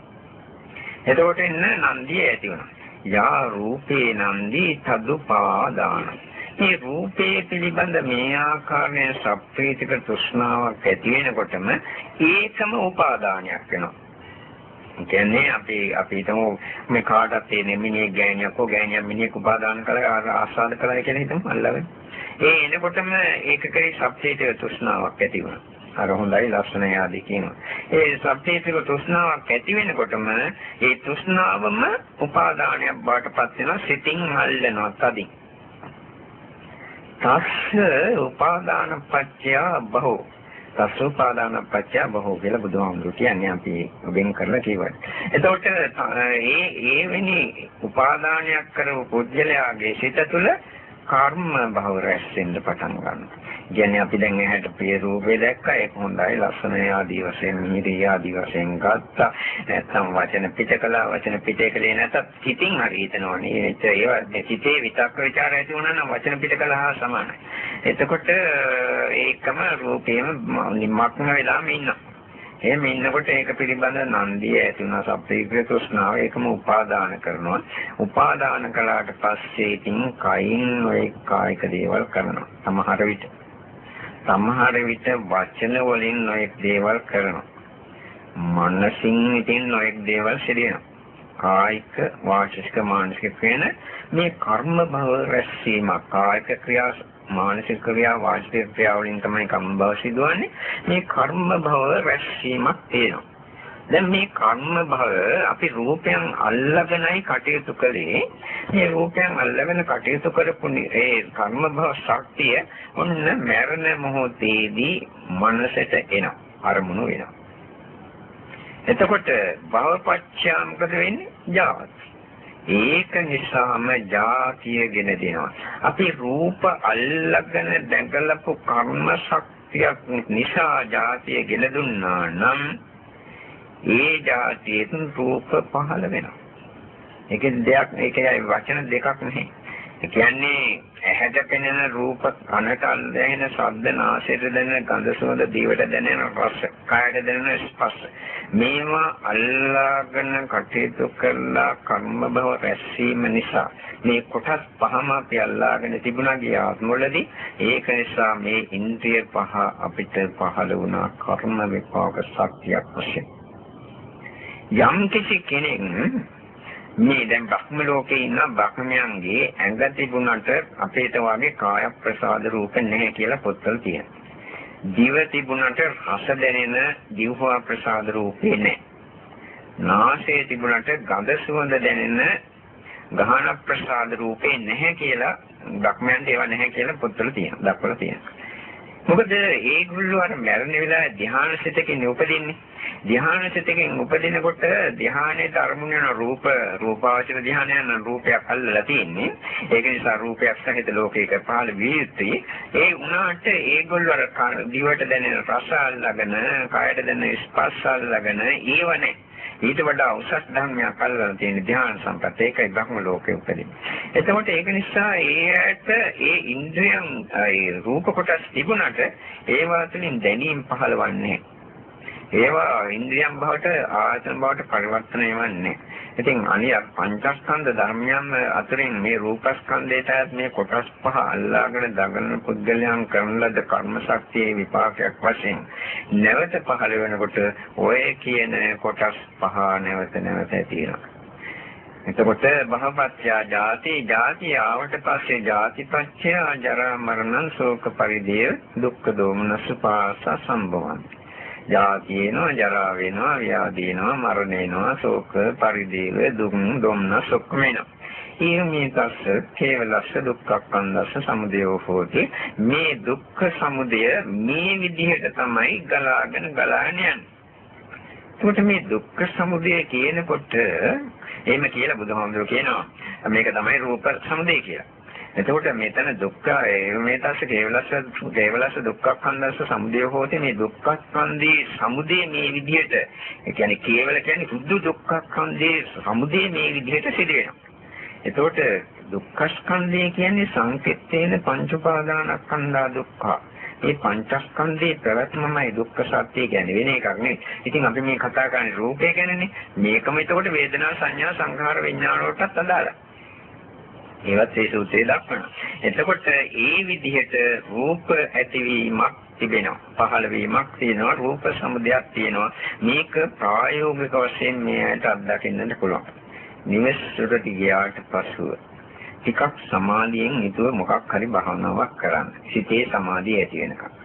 එතකොට එන්න නන්දිය ඇති වෙනවා. යා රූපේ නන්දි තදුපාදාන. මේ රූපේ පිළිබඳ මේ ආකාරයෙන් සප්පීතික තෘෂ්ණාවක් ඇති වෙනකොටම ඒකම උපාදානයක් වෙනවා. කියන්නේ අපි අපි හිතමු මේ කාටත් තියෙන මිනිහෙක් ගෑණියක් හෝ ගෑණියක් මිනිහෙක් උපාදාන කරලා ආස්වාද කළා කියලා හිතමු අල්ලගෙන. ඒ එනකොටම ඒක කරේ සප්පීතික තෘෂ්ණාවක් ඇති වෙනවා. අර හොඳයි ලස්සනයි ආදී කියනවා. ඒ සත්‍යීතික තෘෂ්ණාවක් ඇති වෙනකොටම ඒ තෘෂ්ණාවම උපාදානයක් බාටපත් වෙනවා සිතින් අල්ලනවා තදින්. තස්ස උපාදාන පත්‍ය බහෝ තස්ස උපාදාන පත්‍ය බහෝ කියලා බුදුහාමුදුරු කියන්නේ අපි වෙන් කරලා කියවයි. එතකොට ඒ ඒ වෙනි උපාදානයක් කරපු පුද්ගලයාගේ සිත තුළ කර්ම භව රැස් වෙන්න පටන් ගන්නවා. කියන්නේ අපි දැන් ඇහැට ප්‍රිය රූපේ දැක්කා ඒක හොඳයි ලස්සනයි ආදී වශයෙන් මිහිරි ආදී වශයෙන් ගත්තා. නැත්නම් වචන පිට කළා වචන පිටේ කලේ නැත්නම් සිතින් හරි හිතනවනේ. ඒක ඒවා සිතේ විතක්ක ਵਿਚාර ඇති වුණා නම් වචන පිට කළා හා සමානයි. එතකොට ඒකම රූපේම නිමක්න වෙලාම ඉන්නවා. එහෙම ඉන්නකොට ඒක පිළිබඳ නන්දිය ඇති වෙනවා සප්පීක්‍ර තෘෂ්ණාව ඒකම උපාදාන කරනවා උපාදාන කළාට පස්සේ ඉතින් කයින් ඔය කායික දේවල් කරනවා සමහර විට සමහර විට වචන වලින් ඔය දේවල් කරනවා. මනසින් ඉතින් ඔය දේවල් සිදුවෙනවා කායික වාචික මානසික කියන මේ කර්ම භව රැස්වීමක් කායික ක්‍රියා මානසික ක්‍රියා වාචික ක්‍රියා වලින් තමයි කම්ම භව සිදුවන්නේ. මේ කර්ම භව රැස්වීමක් තියෙනවා. දැන් මේ කර්ම භව අපි රූපයන් අල්ලගෙනයි කටයුතු කළේ. මේ රූපයන් අල්ලගෙන කටයුතු කරපු ඒ කර්ම භව ශක්තිය ඔන්න මරණ මොහොතේදී මනසට එනවා අරමුණු වෙනවා. එතකොට භවපච්චා මොකද වෙන්නේ? ජාති. ඒක නිසාම ಜಾතියගෙන දෙනවා. අපි රූප අල්ලගෙන දැකලපු කර්ම ශක්තියක් නිසා ಜಾතිය ගෙන දුන්නා නම් ඒ જાතියෙන් රූප පහළ වෙනවා. ඒකේ දෙයක් ඒකේ වචන දෙකක් නෙමෙයි. ඒ කියන්නේ ඇහැට පෙනෙන රූප කනට ඇහෙන ශබ්ද නාසයට දැනෙන ගඳ සුවඳ දිවට දැනෙන රස කායට දැනෙන ස්පර්ශ මේවා අල්ලාගෙන කටයුතු කරලා කර්ම භව රැස්වීම නිසා මේ කොටස් පහම අපි අල්ලාගෙන තිබුණා ගිය ආත්මවලදී ඒක නිසා මේ ඉන්ද්‍රිය පහ අපිට පහළ වුණා කර්ම විපාක ශක්තියක් වශයෙන් යම් කිසි කෙනෙක් මේ දැන් බ්‍රහ්ම ලෝකේ ඉන්න බ්‍රහ්මයන්ගේ ඇඟ තිබුණට අපේට වාගේ කාය ප්‍රසාද රූප නැහැ කියලා පොත්වල තියෙනවා. දිව තිබුණට රස දැනෙන දිවහා ප්‍රසාද රූපේ නැහැ. නාසය තිබුණට ගඳ සුවඳ දැනෙන ගහන ප්‍රසාද රූපේ නැහැ කියලා බ්‍රහ්මයන්ට ඒවා නැහැ කියලා පොත්වල තියෙනවා. දක්වලා තියෙනවා. මොකද ඒගොල්ලෝ අර මරණ වෙලාවේ ධ්‍යානසිතකින් උපදින්නේ. ධ්‍යානසිතකින් උපදිනකොට ධ්‍යානයේ ධර්මුණ වෙන රූප රූපාවචර ධ්‍යානයන් රූපයක් අල්ලලා තියෙන්නේ. ඒක නිසා රූපයක් සහිත ලෝකයක පහළ විය යුතුයි. ඒ වුණාට ඒගොල්ලෝ අර දිවට දැනෙන රස අල්ලගෙන, කායට දැනෙන ස්පර්ශ අල්ලගෙන ඒව නැහැ. ඊට වඩා උසස් ධර්මයක් අල්ලලා තියෙන ධ්‍යාන සම්පත් ඒකයි බ්‍රහ්ම ලෝකයේ උපදින්නේ. එතකොට ඒක නිසා ඒයට ඒ ඉන්ද්‍රියන් ඒ රූප කොටස් තිබුණට ඒවා තුළින් දැනීම පහළවන්නේ ඒවා ඉන්ද්‍රියන් බවට ආයතන බවට පරිවර්තනය වෙන්නේ. ඉතින් අනිය පංචස්කන්ධ ධර්මයන් අතරින් මේ රූපස්කන්ධයට මේ කොටස් පහ අල්ලාගෙන දඟලන පුද්ගලයන් කරන ලද කර්ම ශක්තියේ විපාකයක් වශයෙන් නැවත පහළ වෙනකොට ඔය කියන කොටස් පහ නැවත නැවත තියෙනවා. එතකොට බහපත්‍යා ජාති ජාති ආවට පස්සේ ජාතිපත්‍ය ජරා මරණ ශෝක පරිදේව දුක්ඛ දෝමනස් පාස සම්භවಂತಿ ජාති වෙනවා, ජරා වෙනවා, ව්‍යාධි වෙනවා, මරණ වෙනවා, ශෝක, පරිදේව, දුක්, දුම්නස් ඔක්කොම එනවා. ඊමේ තස්ස කේවලස්ස දුක්ඛක්ඛන්දස්ස සමුදයෝ හෝති මේ දුක්ඛ සමුදය මේ විදිහට තමයි ගලාගෙන ගලාගෙන යන්නේ. එතකොට මේ දුක්ඛ සමුදය කියනකොට එහෙම කියලා බුදුහාමුදුරුවෝ කියනවා මේක තමයි රූප සමුදය කියලා. එතකොට මෙතන දුක්ඛ මේ තස්ස කේවලස්ස කේවලස්ස දුක්ඛස්කන්ධස්ස සමුදය හෝති මේ දුක්ඛස්කන්ධේ සමුදය මේ විදිහට ඒ කියන්නේ කේවල කියන්නේ සුද්ධ දුක්ඛස්කන්ධේ සමුදය මේ විදිහට සිදු වෙනවා. එතකොට දුක්ඛස්කන්ධය කියන්නේ සංකෙත්තේන පංච උපාදානස්කන්ධා දුක්ඛ. මේ පංචස්කන්ධේ ප්‍රවැත්මමයි දුක්ඛ සත්‍ය කියන්නේ වෙන එකක් නෙවෙයි. ඉතින් අපි මේ කතා කරන්නේ රූපය ගැනනේ. මේකම එතකොට වේදනා සංඥා සංඛාර විඥාන වලටත් අදාළයි. ඒවත් ඒ සූත්‍රයේ දක්වනවා. එතකොට ඒ විදිහට රූප ඇතිවීමක් තිබෙනවා. පහළ වීමක් තියෙනවා. රූප සමුදයක් තියෙනවා. මේක ප්‍රායෝගික වශයෙන් මේකට අත්දකින්නට පුළුවන්. නිවෙස්වලට ගියාට පසුව ටිකක් සමාධියෙන් යුතුව මොකක් හරි භාවනාවක් කරන්න. සිතේ සමාධිය ඇති වෙනකම්.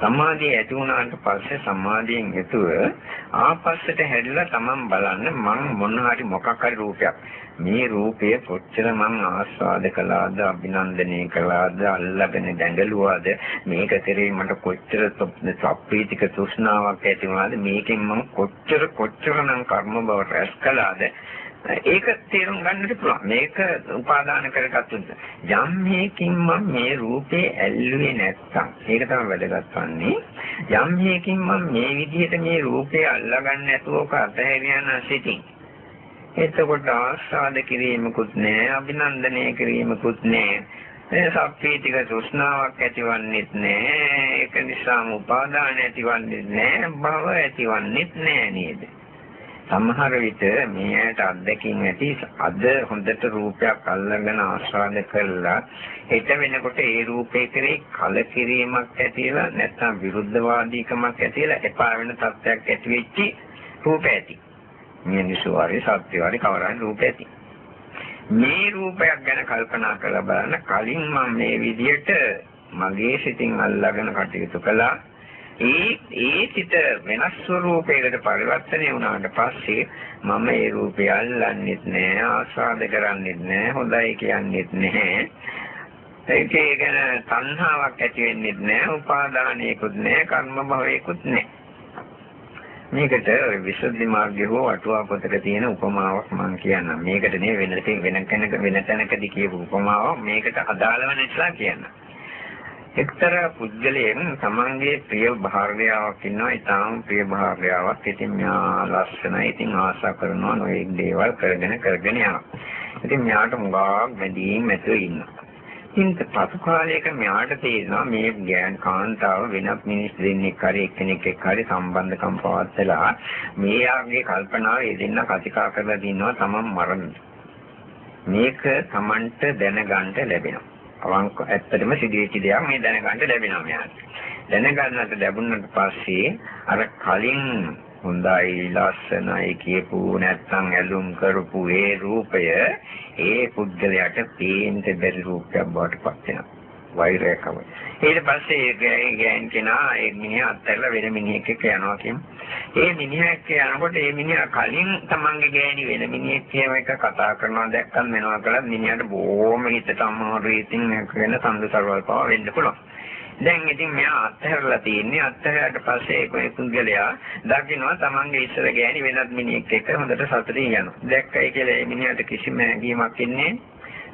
සමාධිය ඇති වුණාට පස්සේ සමාධියෙන් යුතුව ආපස්සට හැරිලා තමන් බලන්න මං මොන හරි මොකක් හරි රූපයක්. මේ රූපය කොච්චර මං ආස්වාද කළාද අභිනන්දනය කළාද අල්ලගෙන දැඟලුවාද මේක කෙරේ මට කොච්චර සප්පීතික තෘෂ්ණාවක් ඇති වුණාද මේකෙන් මං කොච්චර කොච්චරනම් කර්ම බව රැස් කළාද ඒක තේරුම් ගන්නට පුළුවන්. මේක උපාදාන කරගත්තුත් යම් මේකින් මම මේ රූපේ ඇල්ලුවේ නැත්තම් ඒක තමයි වැදගත් වන්නේ. යම් මේකින් මම මේ විදිහට මේ රූපේ අල්ලගන්න නැතුව අතහැරියන සිටින්. එතකොට ආස්වාද කිරීමකුත් නැහැ, අභිනන්දනය කිරීමකුත් නැහැ. මේ සප්පීතික තෘෂ්ණාවක් ඇතිවන්නේත් නැහැ. ඒක නිසාම උපාදාන ඇතිවන්නේත් නැහැ, භව ඇතිවන්නේත් නැහැ නේද? සමහර විට මේ ඇයට අත්දැකීම් ඇති අද හොඳට රූපයක් අල්ලගෙන ආස්වාද කරලා හෙට වෙනකොට ඒ රූපේ කෙරේ කලකිරීමක් ඇතිලා නැත්නම් විරුද්ධවාදීකමක් ඇතිලා එපා වෙන තත්ත්වයක් ඇති වෙච්චි රූප ඇති. මිනිස්සු වාරි සත්‍ය වාරි කවරයි රූප ඇති. මේ රූපයක් ගැන කල්පනා කරලා බලන්න කලින් මම මේ විදියට මගේ සිතින් අල්ලාගෙන කටයුතු කළා ඒ ඒ සිත වෙනස් ස්වරූපයකට පරිවර්තනය වුණාට පස්සේ මම ඒ රූපය අල්ලන්නෙත් නෑ ආස්වාද කරන්නෙත් නෑ හොඳයි කියන්නෙත් නෑ. ඒකේ ගැන තණ්හාවක් ඇති වෙන්නෙත් නෑ උපාදානයකුත් නෑ කර්ම භවයකුත් නෑ. මේකට විසුද්ධි මාර්ගය හෝ අටුවා පොතක තියෙන උපමාවක් මම කියන්නම්. මේකට නේ වෙන වෙන කෙනෙක් වෙන තැනකදී කියපු උපමාවක් මේකට අදාළව නිසා කියන්නම්. එක්තරා පුද්ගලයන් තමන්ගේ ප්‍රිය භාර්යාවක් ඉන්නවා. ඊටාම් ප්‍රිය භාර්යාවක්. ඉතින් මෙයා ලස්සනයි. ඉතින් ආශා කරනවා නොඑක් දේවල් කරගෙන කරගෙන යනවා. ඉතින් මෙයාට මුගාවක් බැඳීම් ඇතුව ඉන්නවා. ඉතින් පසු කාලයක මෙයාට තේරෙනවා මේ ගෑන් කාන්තාව වෙනත් මිනිස් දෙන්නෙක් හරි එක්කෙනෙක් එක්ක හරි සම්බන්ධකම් පවත්ලා මෙයාගේ කල්පනාව ඒ දෙන්න කතිකා කරලා දිනනවා තමන් මරන්න. මේක තමන්ට දැනගන්න ලැබෙනවා. අවංක ඇත්තටම සිදුවෙච්ච දෙයක් මේ දැනගන්න ලැබෙනවා මෙයාට. දැනගන්නට ලැබුණාට පස්සේ අර කලින් හොඳයි ලස්සනයි කියපු නැත්නම් ඇලුම් කරපු ඒ රූපය ඒ පුද්ගලයාට පේන්න බැරි රූපයක් බවට පත් වෙනවා. වෛරයකම. ඊට පස්සේ ඒ ගෑන් කෙනා ඒ මිනිහා අත්හැරලා වෙන මිනිහෙක් එක්ක යනවා කියමු. ඒ මිනිහා එක්ක යනකොට ඒ මිනිහා කලින් තමන්ගේ ගෑණි වෙන මිනිහෙක් කියව එක කතා කරනවා දැක්කම වෙනවා කළා මිනිහාට බොහොම හිතට අමාරු ඉතින් වෙන සම්දු සර්වල්පාව වෙන්න පුළුවන්. දැන් ඉතින් මෙයා අත්හැරලා තියෙන්නේ අත්හැරලාට පස්සේ ඒ පුද්ගලයා දකින්නවා තමන්ගේ ඉස්සර ගෑණි වෙනත් මිනිහෙක් එක්ක හොඳට සතුටින් යනවා. දැක්කයි කියලා ඒ මිනිහාට කිසිම හැඟීමක් ඉන්නේ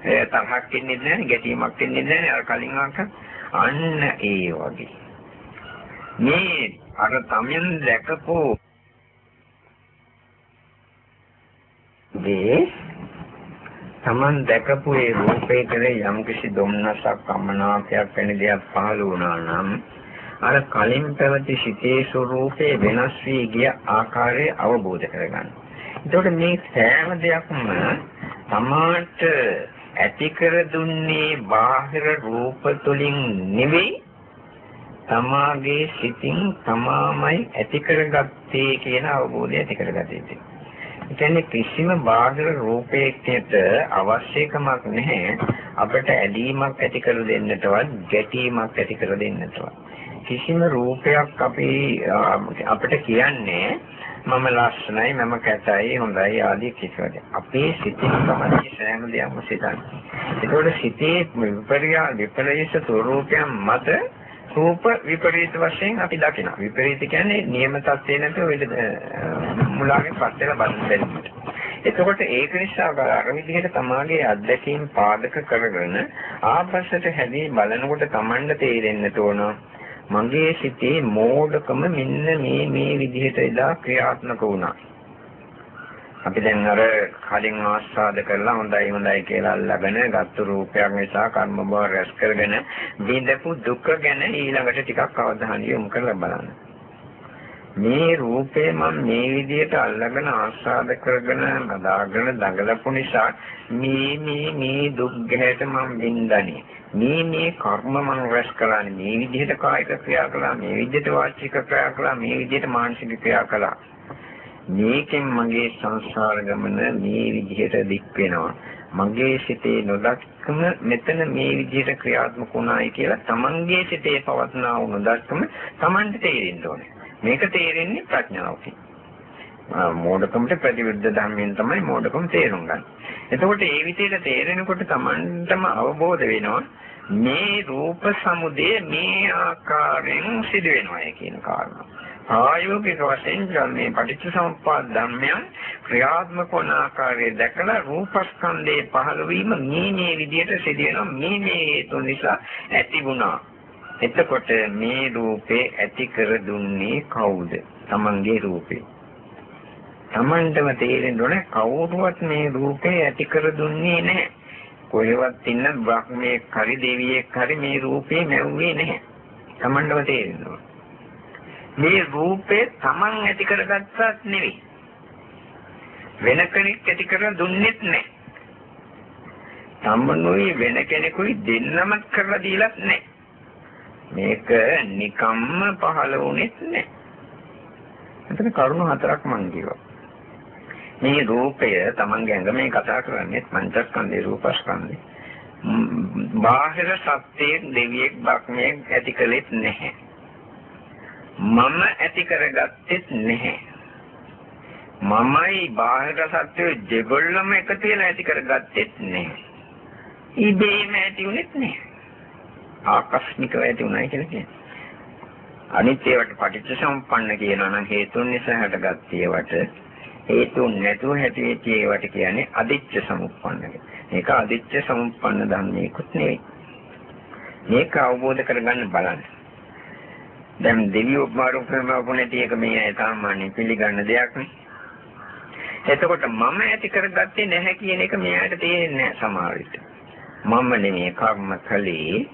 තරහක් ඉන්නේ නැහැ ගැටීමක් ඉන්නේ නැහැ අර කලින් වංක අන්න ඒ වගේ මේ අර තමෙන් දැකපු දේ තමන් දැකපු ඒ රූපේ කරේ යම් කිසි දුම්නසක් අමනාපයක් වෙන දෙයක් පහළ වුණා නම් අර කලින් පැවති සිතේ ස්වરૂපේ වෙනස් වී ගිය ආකාරය අවබෝධ කරගන්න. එතකොට මේ සෑම දෙයක්ම තමාට ඇති කර දුන්නේ බාහිර රූප තුලින් නෙවෙයි තමාගේ සිතින් තමාමයි ඇති කරගත්තේ කියන අවබෝධය ඇති කරගත්තේ. ඒ කියන්නේ කිසිම බාහිර රූපයකට අවශ්‍යකමක් නැහැ අපට ඇලීමක් ඇති කර දෙන්නටවත් ගැටීමක් ඇති කර දෙන්නටවත්. කිසිම රූපයක් අපි අපිට කියන්නේ මම ලස්සනයි මම කැතයි හොඳයි ආදී කිසිවක්. අපේ සිතේ තමයි සෑම දෙයක්ම සිතන්නේ. ඒකෝට සිතේ විපර්යා විපරීත ස්වરૂපයන් මත රූප විපරීත වශයෙන් අපි දකිනවා. විපරීත කියන්නේ නියම තත්ත්වේ නැතුව මුලාවෙන් පත් වෙලා බලන්න බැරිමට. එතකොට ඒක නිසා අර විදිහට තමාගේ අත්දැකීම් පාදක කරගෙන ආපස්සට හැදී බලනකොට Tamanda තේරෙන්නට ඕන මගේ සිතේ මෝඩකම මෙන්න මේ මේ විදිහට එදා ක්‍රියාත්මක වුණා. අපි දැන් අර කලින් ආස්වාද කරලා හොඳයි හොඳයි කියලා අල්ලගෙන ගත්තු රූපයක් නිසා කර්ම බව රැස් කරගෙන බිඳපු දුක ගැන ඊළඟට ටිකක් අවධානය යොමු කරලා බලන්න. මේ රූපේ මම මේ විදිහට අල්ලගෙන ආස්වාද කරගෙන බදාගෙන දඟලපු නිසා මේ මේ මේ දුක් ගැට මම වින්දනේ. මේ මේ කර්ම මම රැස් කළානේ. මේ විදිහට කායික ක්‍රියා කළා. මේ විදිහට වාචික ක්‍රියා කළා. මේ විදිහට මානසික ක්‍රියා කළා. මේකෙන් මගේ සංසාර ගමන මේ විදිහට දික් වෙනවා. මගේ සිතේ නොදක්කම මෙතන මේ විදිහට ක්‍රියාත්මක වුණායි කියලා තමන්ගේ සිතේ පවත්නා වූ නොදක්කම තමන්ට තේරෙන්න ඕනේ. මේක තේරෙන්නේ ප්‍රඥාවකින් මෝඩකමට ප්‍රතිවිරුද්ධ ධර්මයෙන් තමයි මෝඩකම තේරුම් ගන්න. එතකොට ඒ විදිහට තේරෙනකොට Tamanටම අවබෝධ වෙනවා මේ රූප සමුදය මේ ආකාරයෙන් සිදු වෙනවා කියන කාරණා. ආයෝගික වශයෙන් මේ පටිච්චසමුප්පාද ධර්මයන් ක්‍රියාත්මක වන ආකාරය දැකලා රූපස්කන්ධයේ පහළ වීම මේ මේ විදිහට සිදු වෙනවා මේ මේ හේතු නිසා ඇති වුණා. එතකොට මේ රූපේ ඇති කර දුන්නේ කවුද? Tamange රූපේ. Tamanටම තේරෙන්න ඕනේ කවුරුවත් මේ රූපේ ඇති කර දුන්නේ නැහැ. කොහෙවත් ඉන්න බ්‍රහ්මයේ හරි දෙවියෙක් හරි මේ රූපේ නැවුවේ නැහැ. Tamanටම තේරෙන්න ඕනේ. මේ රූපේ Taman ඇති කරගත්තත් නෙවෙයි. වෙන කෙනෙක් ඇති කර දුන්නෙත් නැහැ. තමනුයි වෙන කෙනෙකුයි දෙන්නම කරලා දීලත් නැහැ. මේක නිකම්ම පහළ වුණෙත් නැහැ. එතන කරුණු හතරක් මං කිව්වා. මේ රූපය Tamange ඇඟ කතා කරන්නේ පංචස්කන්ධේ රූපස්කන්ධේ. බාහිර සත්‍යයේ දෙවියෙක් බක්මියෙක් ඇති කළෙත් නැහැ. මම ඇති කරගත්තෙත් නැහැ. මමයි බාහිර සත්‍යය දෙගොල්ලම එකතු වෙලා ඇති කරගත්තෙත් නැහැ. ඉබේම ඇති වුණෙත් නැහැ. ආකස්මිකව ඇති වුණයි කියලා කියන්නේ. අනිත් ඒවට පටිච්ච සම්පන්න කියනවා නම් හේතුන් නිසා හටගත් ඒවට හේතුන් නැතුව හැටියෙච්ච ඒවට කියන්නේ අදිච්ච සමුප්පන්න මේක අදිච්ච සමුප්පන්න ධර්මයකුත් නෙවෙයි. මේක අවබෝධ කරගන්න බලන්න. දැන් දෙවියෝ මාරු ප්‍රමෝපණටි එක මේ සාමාන්‍ය පිළිගන්න දෙයක් නේ. එතකොට මම ඇති කරගත්තේ නැහැ කියන එක මෙයාට තේරෙන්නේ නැහැ සමහර විට. මම නෙමෙයි කර්ම කළේ.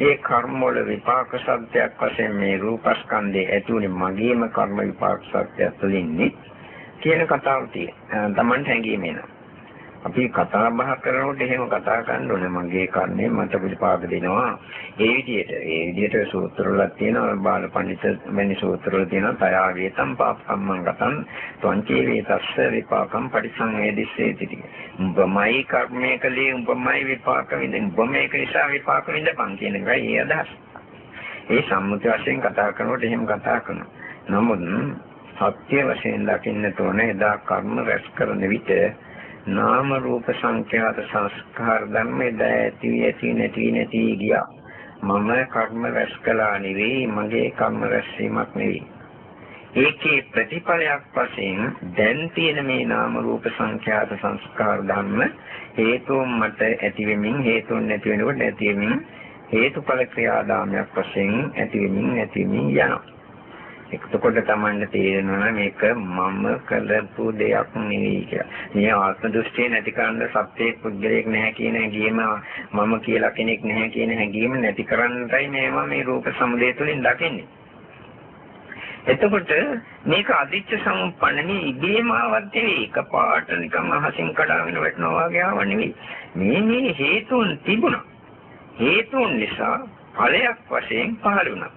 ඒ කර්ම වල විපාක සත්‍යයක් වශයෙන් මේ රූපස්කන්ධේ ඇතුළේ මගේම කර්ම විපාක සත්‍යය තුළින්නේ කියන කතාව තියෙනවා. Taman හැංගීම එනවා. අපි කතා බහ කරනකොට එහෙම කතා කරන්න ඕනේ. මගේ කර්ණය මට පිළිපාක දෙනවා. ඒ විදිහට ඒ විදිහට සූත්‍රවල තියෙනවා. බාල පඬිත මෙනි සූත්‍රවල තියෙනවා. තයාගේ සම්පාපම්මං ගතං ත්වංචේ වේතස්ස විපාකම් පරිසංවේදිස්සේති උඹමයි කර්මය කලේ උඹමයි විපාක විඳින් උඹ මේක නිසා විපාක විඳපන් කියන එකයි ඒ අදහස. ඒ සම්මුති වශයෙන් කතා කරනකොට එහෙම කතා කරනවා. නමුත් සත්‍ය වශයෙන් දකින්න තෝරන එදා කර්ම රැස් කරන විට නාම රූප සංඛ්‍යාත සංස්කාර ධර්මේ දැති ඇති නැති නැති ගියා. මම කර්ම රැස් කළා නෙවෙයි මගේ කර්ම රැස්වීමක් නෙවෙයි. ඒකේ ප්‍රතිඵලයක් වශයෙන් දැන් තියෙන මේ නාම රූප සංඛ්‍යාත සංස්කාර ධර්ම හේතුන් මත ඇති වෙමින් හේතුන් නැති වෙනකොට නැති වෙමින් හේතුඵල ක්‍රියාදාමයක් වශයෙන් ඇති වෙමින් නැති වෙමින් යනවා. එතකොට තමන්ට තේරෙනවා මේක මම කළපු දෙයක් නෙවෙයි කියලා. මේ ආත්ම දෘෂ්ටිය නැති කරන්න සත්‍යයේ පුද්ගලයක් නැහැ කියන හැඟීම මම කියලා කෙනෙක් නැහැ කියන හැඟීම නැති කරන්නටයි මේවා මේ රූප සමුදය තුළින් දකින්නේ. එතකොට මේක අදිච්ච සමුප්පන්නනේ ඉබේම ආවත් නෙවෙයි එකපාරට නිකන් අහසින් කඩාගෙන වැටෙනවා වගේ ආව නෙවෙයි. මේ මේ හේතුන් තිබුණා. හේතුන් නිසා ඵලයක් වශයෙන් පහළ වුණා.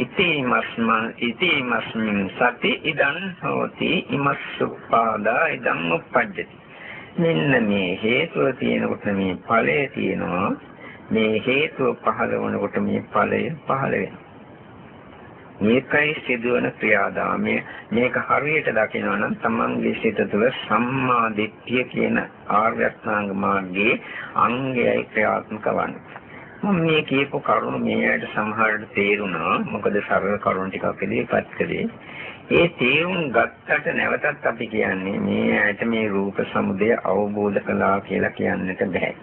ඉතිමස්මන් ඉතිමස්මින් සති ඉදන් හෝති ඉමස්සුපාදා ඉදන් උප්පජ්ජති මෙන්න මේ හේතුව තියෙනකොට මේ ඵලය තියෙනවා. මේ හේතුව පහළ වනකොට මේ ඵලය පහළ වෙනවා. මේකයි සිදුවන ක්‍රියාදාමය. මේක හරියට දකිනවා නම් තමන්ගේ සිත තුළ සම්මා දිට්ඨිය කියන ආර්ය අෂ්ටාංග මාර්ගයේ අංගයයි ක්‍රියාත්මක වන්නේ. මම මේ කියපු කරුණු මේ ඇයිට සමහරට තේරුණා. මොකද සරල කරුණු ටිකක් ඉදිරිපත් කළේ. ඒ තේරුම් ගත්තට නැවතත් අපි කියන්නේ මේ ඇයිට මේ රූප සමුදය අවබෝධ කළා කියලා කියන්නට බෑ.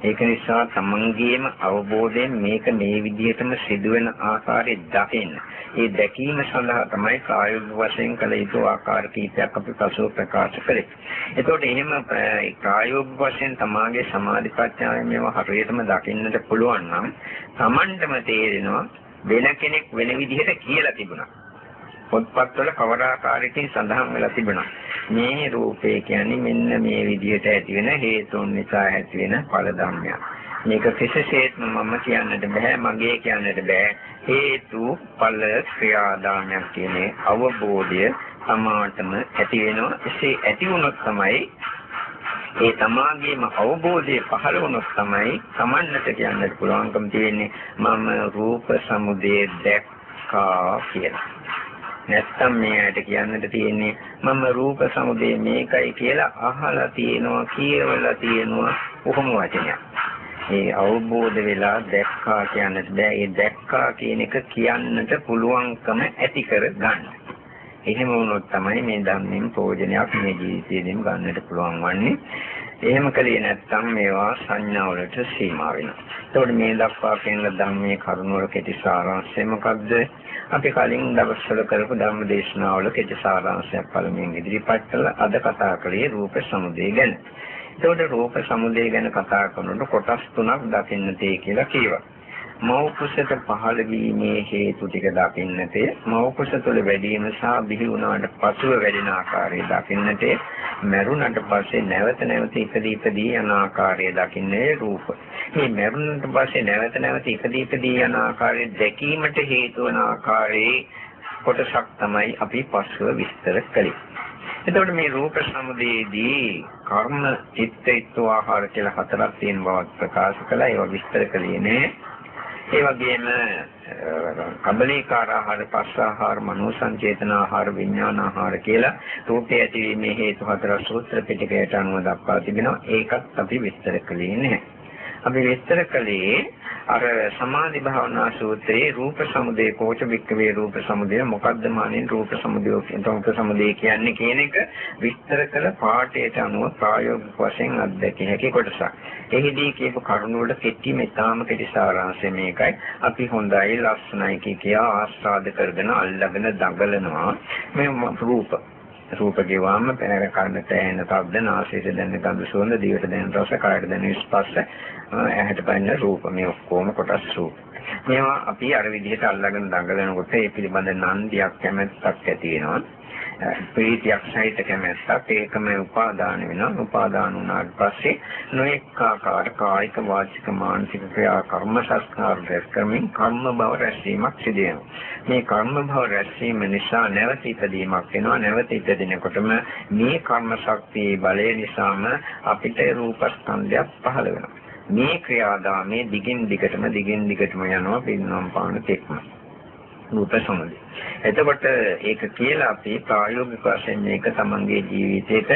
ඒක නිසා තමන්ගේම අවබෝධයෙන් මේක මේ විදිහටම සිදුවෙන ආකාරය දකින්න. ඒ දැකීම සඳහා තමයි ප්‍රායෝගික වශයෙන් කළ යුතු ආකාර කීපයක් අපි පසුව ප්‍රකාශ කළේ. එතකොට එහෙම ප්‍රායෝගික වශයෙන් තමාගේ සමාධි ප්‍රඥාවෙන් මේවා හරියටම දකින්නට පුළුවන් නම් තමන්ටම තේරෙනවා වෙන කෙනෙක් වෙන විදිහට කියලා තිබුණා. පොත්පත්වල කවර ආකාරයකින් සඳහන් වෙලා තිබෙනවා. මේ රූපේ කියන්නේ මෙන්න මේ විදිහට ඇති වෙන හේතුන් නිසා ඇති වෙන ඵල ධර්මයක්. මේක කිසිසේත්ම මම කියන්නට බෑ මගේ කියන්නට බෑ හේතු ඵල ක්‍රියාදාමයක් කියන අවබෝධය සමාතම ඇති වෙනවා එසේ ඇති වුණොත් තමයි ඒ තමාගේම අවබෝධය පහළ වුණොත් තමයි සමන්නට කියන්නට පුළුවන්කම තියෙන්නේ මම රූප සමුදය දැක්කා කියලා. නැත්තම් මේ ඇයට කියන්නට තියෙන්නේ මම රූප සමුදය මේකයි කියලා අහලා තියෙනවා කියවලා තියෙනවා කොහොම වචනයක්. ඒ අවබෝධ වෙලා දැක්කා කියන්නට බෑ. ඒ දැක්කා කියන එක කියන්නට පුළුවන්කම ඇති කර ගන්න. එහෙම වුණොත් තමයි මේ ධම්මෙන් ප්‍රයෝජනයක් මේ ජීවිතේදීම ගන්නට පුළුවන් වන්නේ. එහෙම කලේ නැත්නම් මේවා සංඥා වලට සීමා වෙනවා. එතකොට මේ දක්වා කියන ධම්මයේ කරුණ වල කෙටි සාරාංශය මොකක්ද? අපි කලින් දවස්වල කරපු ධම්ම දේශනාවල කෙටි සාරාංශයක් පළමුවෙන් ඉදිරිපත් කළා. අද කතා කරේ රූප සමුදය ගැන. එතකොට රූප සමුදය ගැන කතා කරනකොට කොටස් තුනක් දකින්න තේ කියලා කියවා. මව් කුසට පහළ වීමේ හේතු ටික දකින්නට මව් කුස තුළ වැඩිම සහ බිහි වුණාට පසුව වැඩෙන ආකාරය දකින්නට මරුණට පස්සේ නැවත නැවත ඉපදී ඉපදී යන ආකාරය දකින්නේ රූප. මේ මරුණට පස්සේ නැවත නැවත ඉපදී ඉපදී යන ආකාරය දැකීමට හේතු වන ආකාරයේ කොටසක් තමයි අපි පස්ව විස්තර කළේ. එතකොට මේ රූප සමුදයේදී කර්ම චිත්ත ඊත්ව ආහාර කියලා හතරක් තියෙන බවක් ප්‍රකාශ කළා. ඒවා විස්තර කළේ නෑ. ඒ වගේම කබලීකාර ආහාර, පස්ස ආහාර, මනෝ සංචේතන ආහාර, විඥාන ආහාර කියලා රූපය ඇතිවීමේ හේතු හතර සූත්‍ර පිටකයට අනුව දක්වා තිබෙනවා. ඒකත් අපි විස්තර කළේ නැහැ. අපි විස්තර කළේ අර සමාධි භාවනා සූත්‍රයේ රූප සමුදය කෝච වික්කවේ රූප සමුදය මොකද්ද මානෙන් රූප සමුදය රූප සමුදය කියන්නේ කියන එක විස්තර කළ පාඩයට අනුව ප්‍රායෝගික වශයෙන් අත්දැකිය හැකි කොටසක්. එහිදී කියපු කරුණු වල කෙටි මෙතාම කෙටි සාරාංශය මේකයි. අපි හොඳයි ලස්සනයි කියා ආස්වාද කරගෙන අල්ලගෙන දඟලනවා මේ රූප රූප ගෙවාම පැනර කන්නට ඇහෙන ශබ්ද නාසයට දැනෙන ගඳ සුවඳ දිවට දැනෙන රස කායට දැනෙන ස්පර්ශ ඇහැට පෙනෙන රූප. මේ ඔක්කොම කොටස් රූප. මේවා අපි අර විදිහට අල්ලගෙන දඟලනකොට ඒ පිළිබඳ නන්දියක් කැමැත්තක් ඇති වෙනවා. ප්‍රීතියක් සහිත කැමැත්තක්. ඒකම උපාදාන වෙනවා. උපාදාන වුණාට පස්සේ නොඑක ආකාර කායික වාචික මානසික ක්‍රියා කර්ම සංස්කාර රැස්කමින් කර්ම භව රැස්වීමක් සිදු වෙනවා. මේ කර්ම භව රැස්වීම නිසා නැවත ඉදීමක් වෙනවා. නැවත ඉදිනකොටම මේ කර්ම ශක්තියේ බලය නිසාම අපිට රූපස්කන්ධයක් පහළ වෙනවා. මේ ක්‍රියාදාමයේ දිගින් දිගටම දිගින් දිගටම යනවා පින්නම් පාන තෙක්ම. රූප සමුදය. එතකොට ඒක කියලා අපි ප්‍රායෝගික වශයෙන් මේක තමන්ගේ ජීවිතේට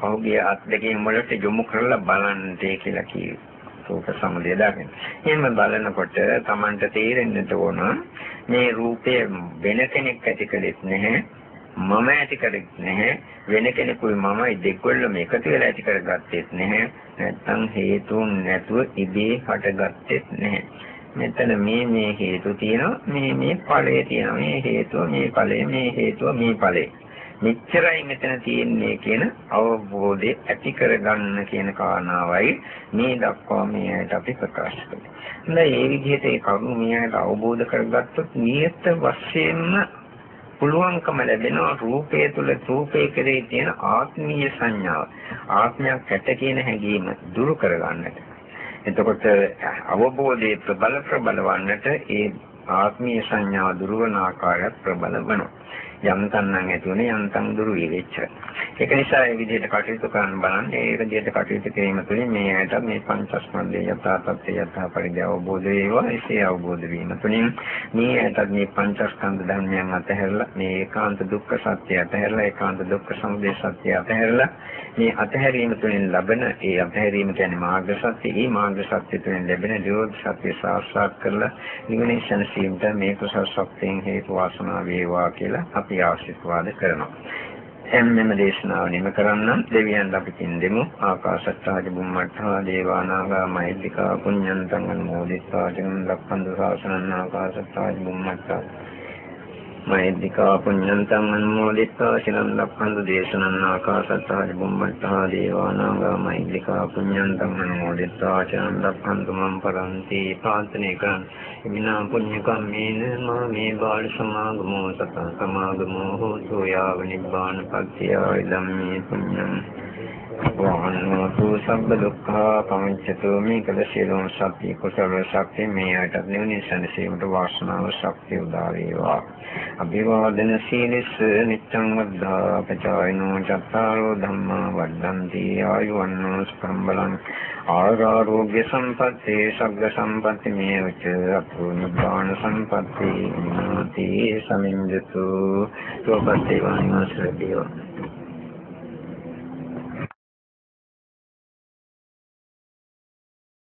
පහුගිය අත්දැකීම් වලට යොමු කරලා බලන්නට කියලා කියනවා. රූප සමුදය දකින්න. එහෙම බලනකොට තමන්ට තේරෙන්නට ඕන මේ රූපය වෙන කෙනෙක් ඇති කළෙත් නැහැ. මම ඇති කරෙත් නැහැ වෙන කෙනෙකුයි මමයි දෙකොල්ලම එකතු වෙලා ඇති කරගත්තෙත් නැහැ නැත්තම් හේතුන් නැතුව ඉබේ හටගත්තෙත් නැහැ මෙතන මේ මේ හේතු තියෙනවා මේ මේ ඵලය තියෙනවා. මේ හේතුව මේ ඵලය මේ හේතුව මේ ඵලය. මෙච්චරයි මෙතන තියෙන්නේ කියන අවබෝධය ඇති කරගන්න කියන කාරණාවයි මේ දක්වා මේ ඇයට අපි ප්‍රකාශ කළේ. හොඳයි මේ විදිහට ඒ කරුණු මේ ඇයට අවබෝධ කරගත්තොත් නියත වශයෙන්ම පුළුවන්කම ලැබෙනවා රූපය තුල රූපේ කෙරේ තියෙන ආත්මීය සංඥාව. ආත්මයක් ඇත කියන හැඟීම දුරු කරගන්නට. එතකොට අවබෝධයේ ප්‍රබල ප්‍රබල වන්නට ඒ ආත්මීය සංඥා දුරවන ආකාරයත් ප්‍රබල වෙනවා. යන්තම් නම් ඇති වුණේ යන්තම් දුරු වෙච්ච. ඒක නිසා මේ විදිහට කටයුතු කරන්න බලන්න. ඒ විදිහට කටයුතු කිරීම තුළින් මේ ඇයට මේ පංචස්කන්ධය යථා තත්ත්වය යථා පරිදි අවබෝධ වේවා. ඒසේ අවබෝධ වීම තුළින් මේ ඇයට මේ පංචස්කන්ධ ධර්මයන් අතහැරලා මේ ඒකාන්ත දුක්ඛ සත්‍ය අතහැරලා ඒකාන්ත දුක්ඛ සමුදය සත්‍ය අතහැරලා මේ අතහැරීම තුළින් ලබන ඒ අතහැරීම කියන්නේ මාර්ග සත්‍ය. මේ මාර්ග සත්‍ය තුළින් ලැබෙන නිරෝධ සත්‍ය සාක්ෂාත් කරලා නිවන සැනසීමට මේ කුසල ශක්තියෙන් හේතු වාසනා වේවා කියලා අපි ආශිර්වාද කරනවා. එම් මෙම දේශනාව නිම කරන්න දෙවියන් අපි කින් දෙමු. ආකාශත්තාජ බුම්මත්තා දේවානාගා මෛත්‍රිකා පුඤ්ඤන්තං අනුමෝදිත්වා. චිරන් ලක්ඛන්තු ශාසනං ආකාශත්තාජ බුම්මත්තා මෛත්‍රිකා පුඤ්ඤන්තං අනුමෝදිත්වා සිරන් ලක්ඛන්තු දේශනං ආකාශත්තාජ බුම්මත්තා දේවානාගා මෛත්‍රිකා පුඤ්ඤන්තං අනුමෝදිත්වා සිරන් ලක්ඛන්තු මම් පරන්ති ප්‍රාර්ථනා කරන්. ඉමිනා පුඤ්ඤ කම්මේන මා මේ බාල සමාගමෝ සතං සමාගමෝ හෝතු යාව නිබ්බාන පත්‍ය ඉදම්මේ පුඤ්ඤං. වහන්නෝතු සබ්බ දුක්ඛා පමිච්ඡතු මේ කළ සියලුම සත්‍ය කුසල ශක්තිය මේ අයට නිවනින් සැනසීමට වාසනාව ශක්තිය උදා වේවා. අභිවාදන සීලස් නිච්ඡං වද්ධා පචායනෝ චත්තාරෝ ධම්මා වඩ්ඩಂತಿ ආයුවන්නෝ ස්කම්බලං ආරෝග්‍ය සම්පatti සග්ග සම්පatti මේ උච්ච අතු නිබ්බාන සම්පatti නාති සමින්දතු. සෝපත්තේ වානිවසරදී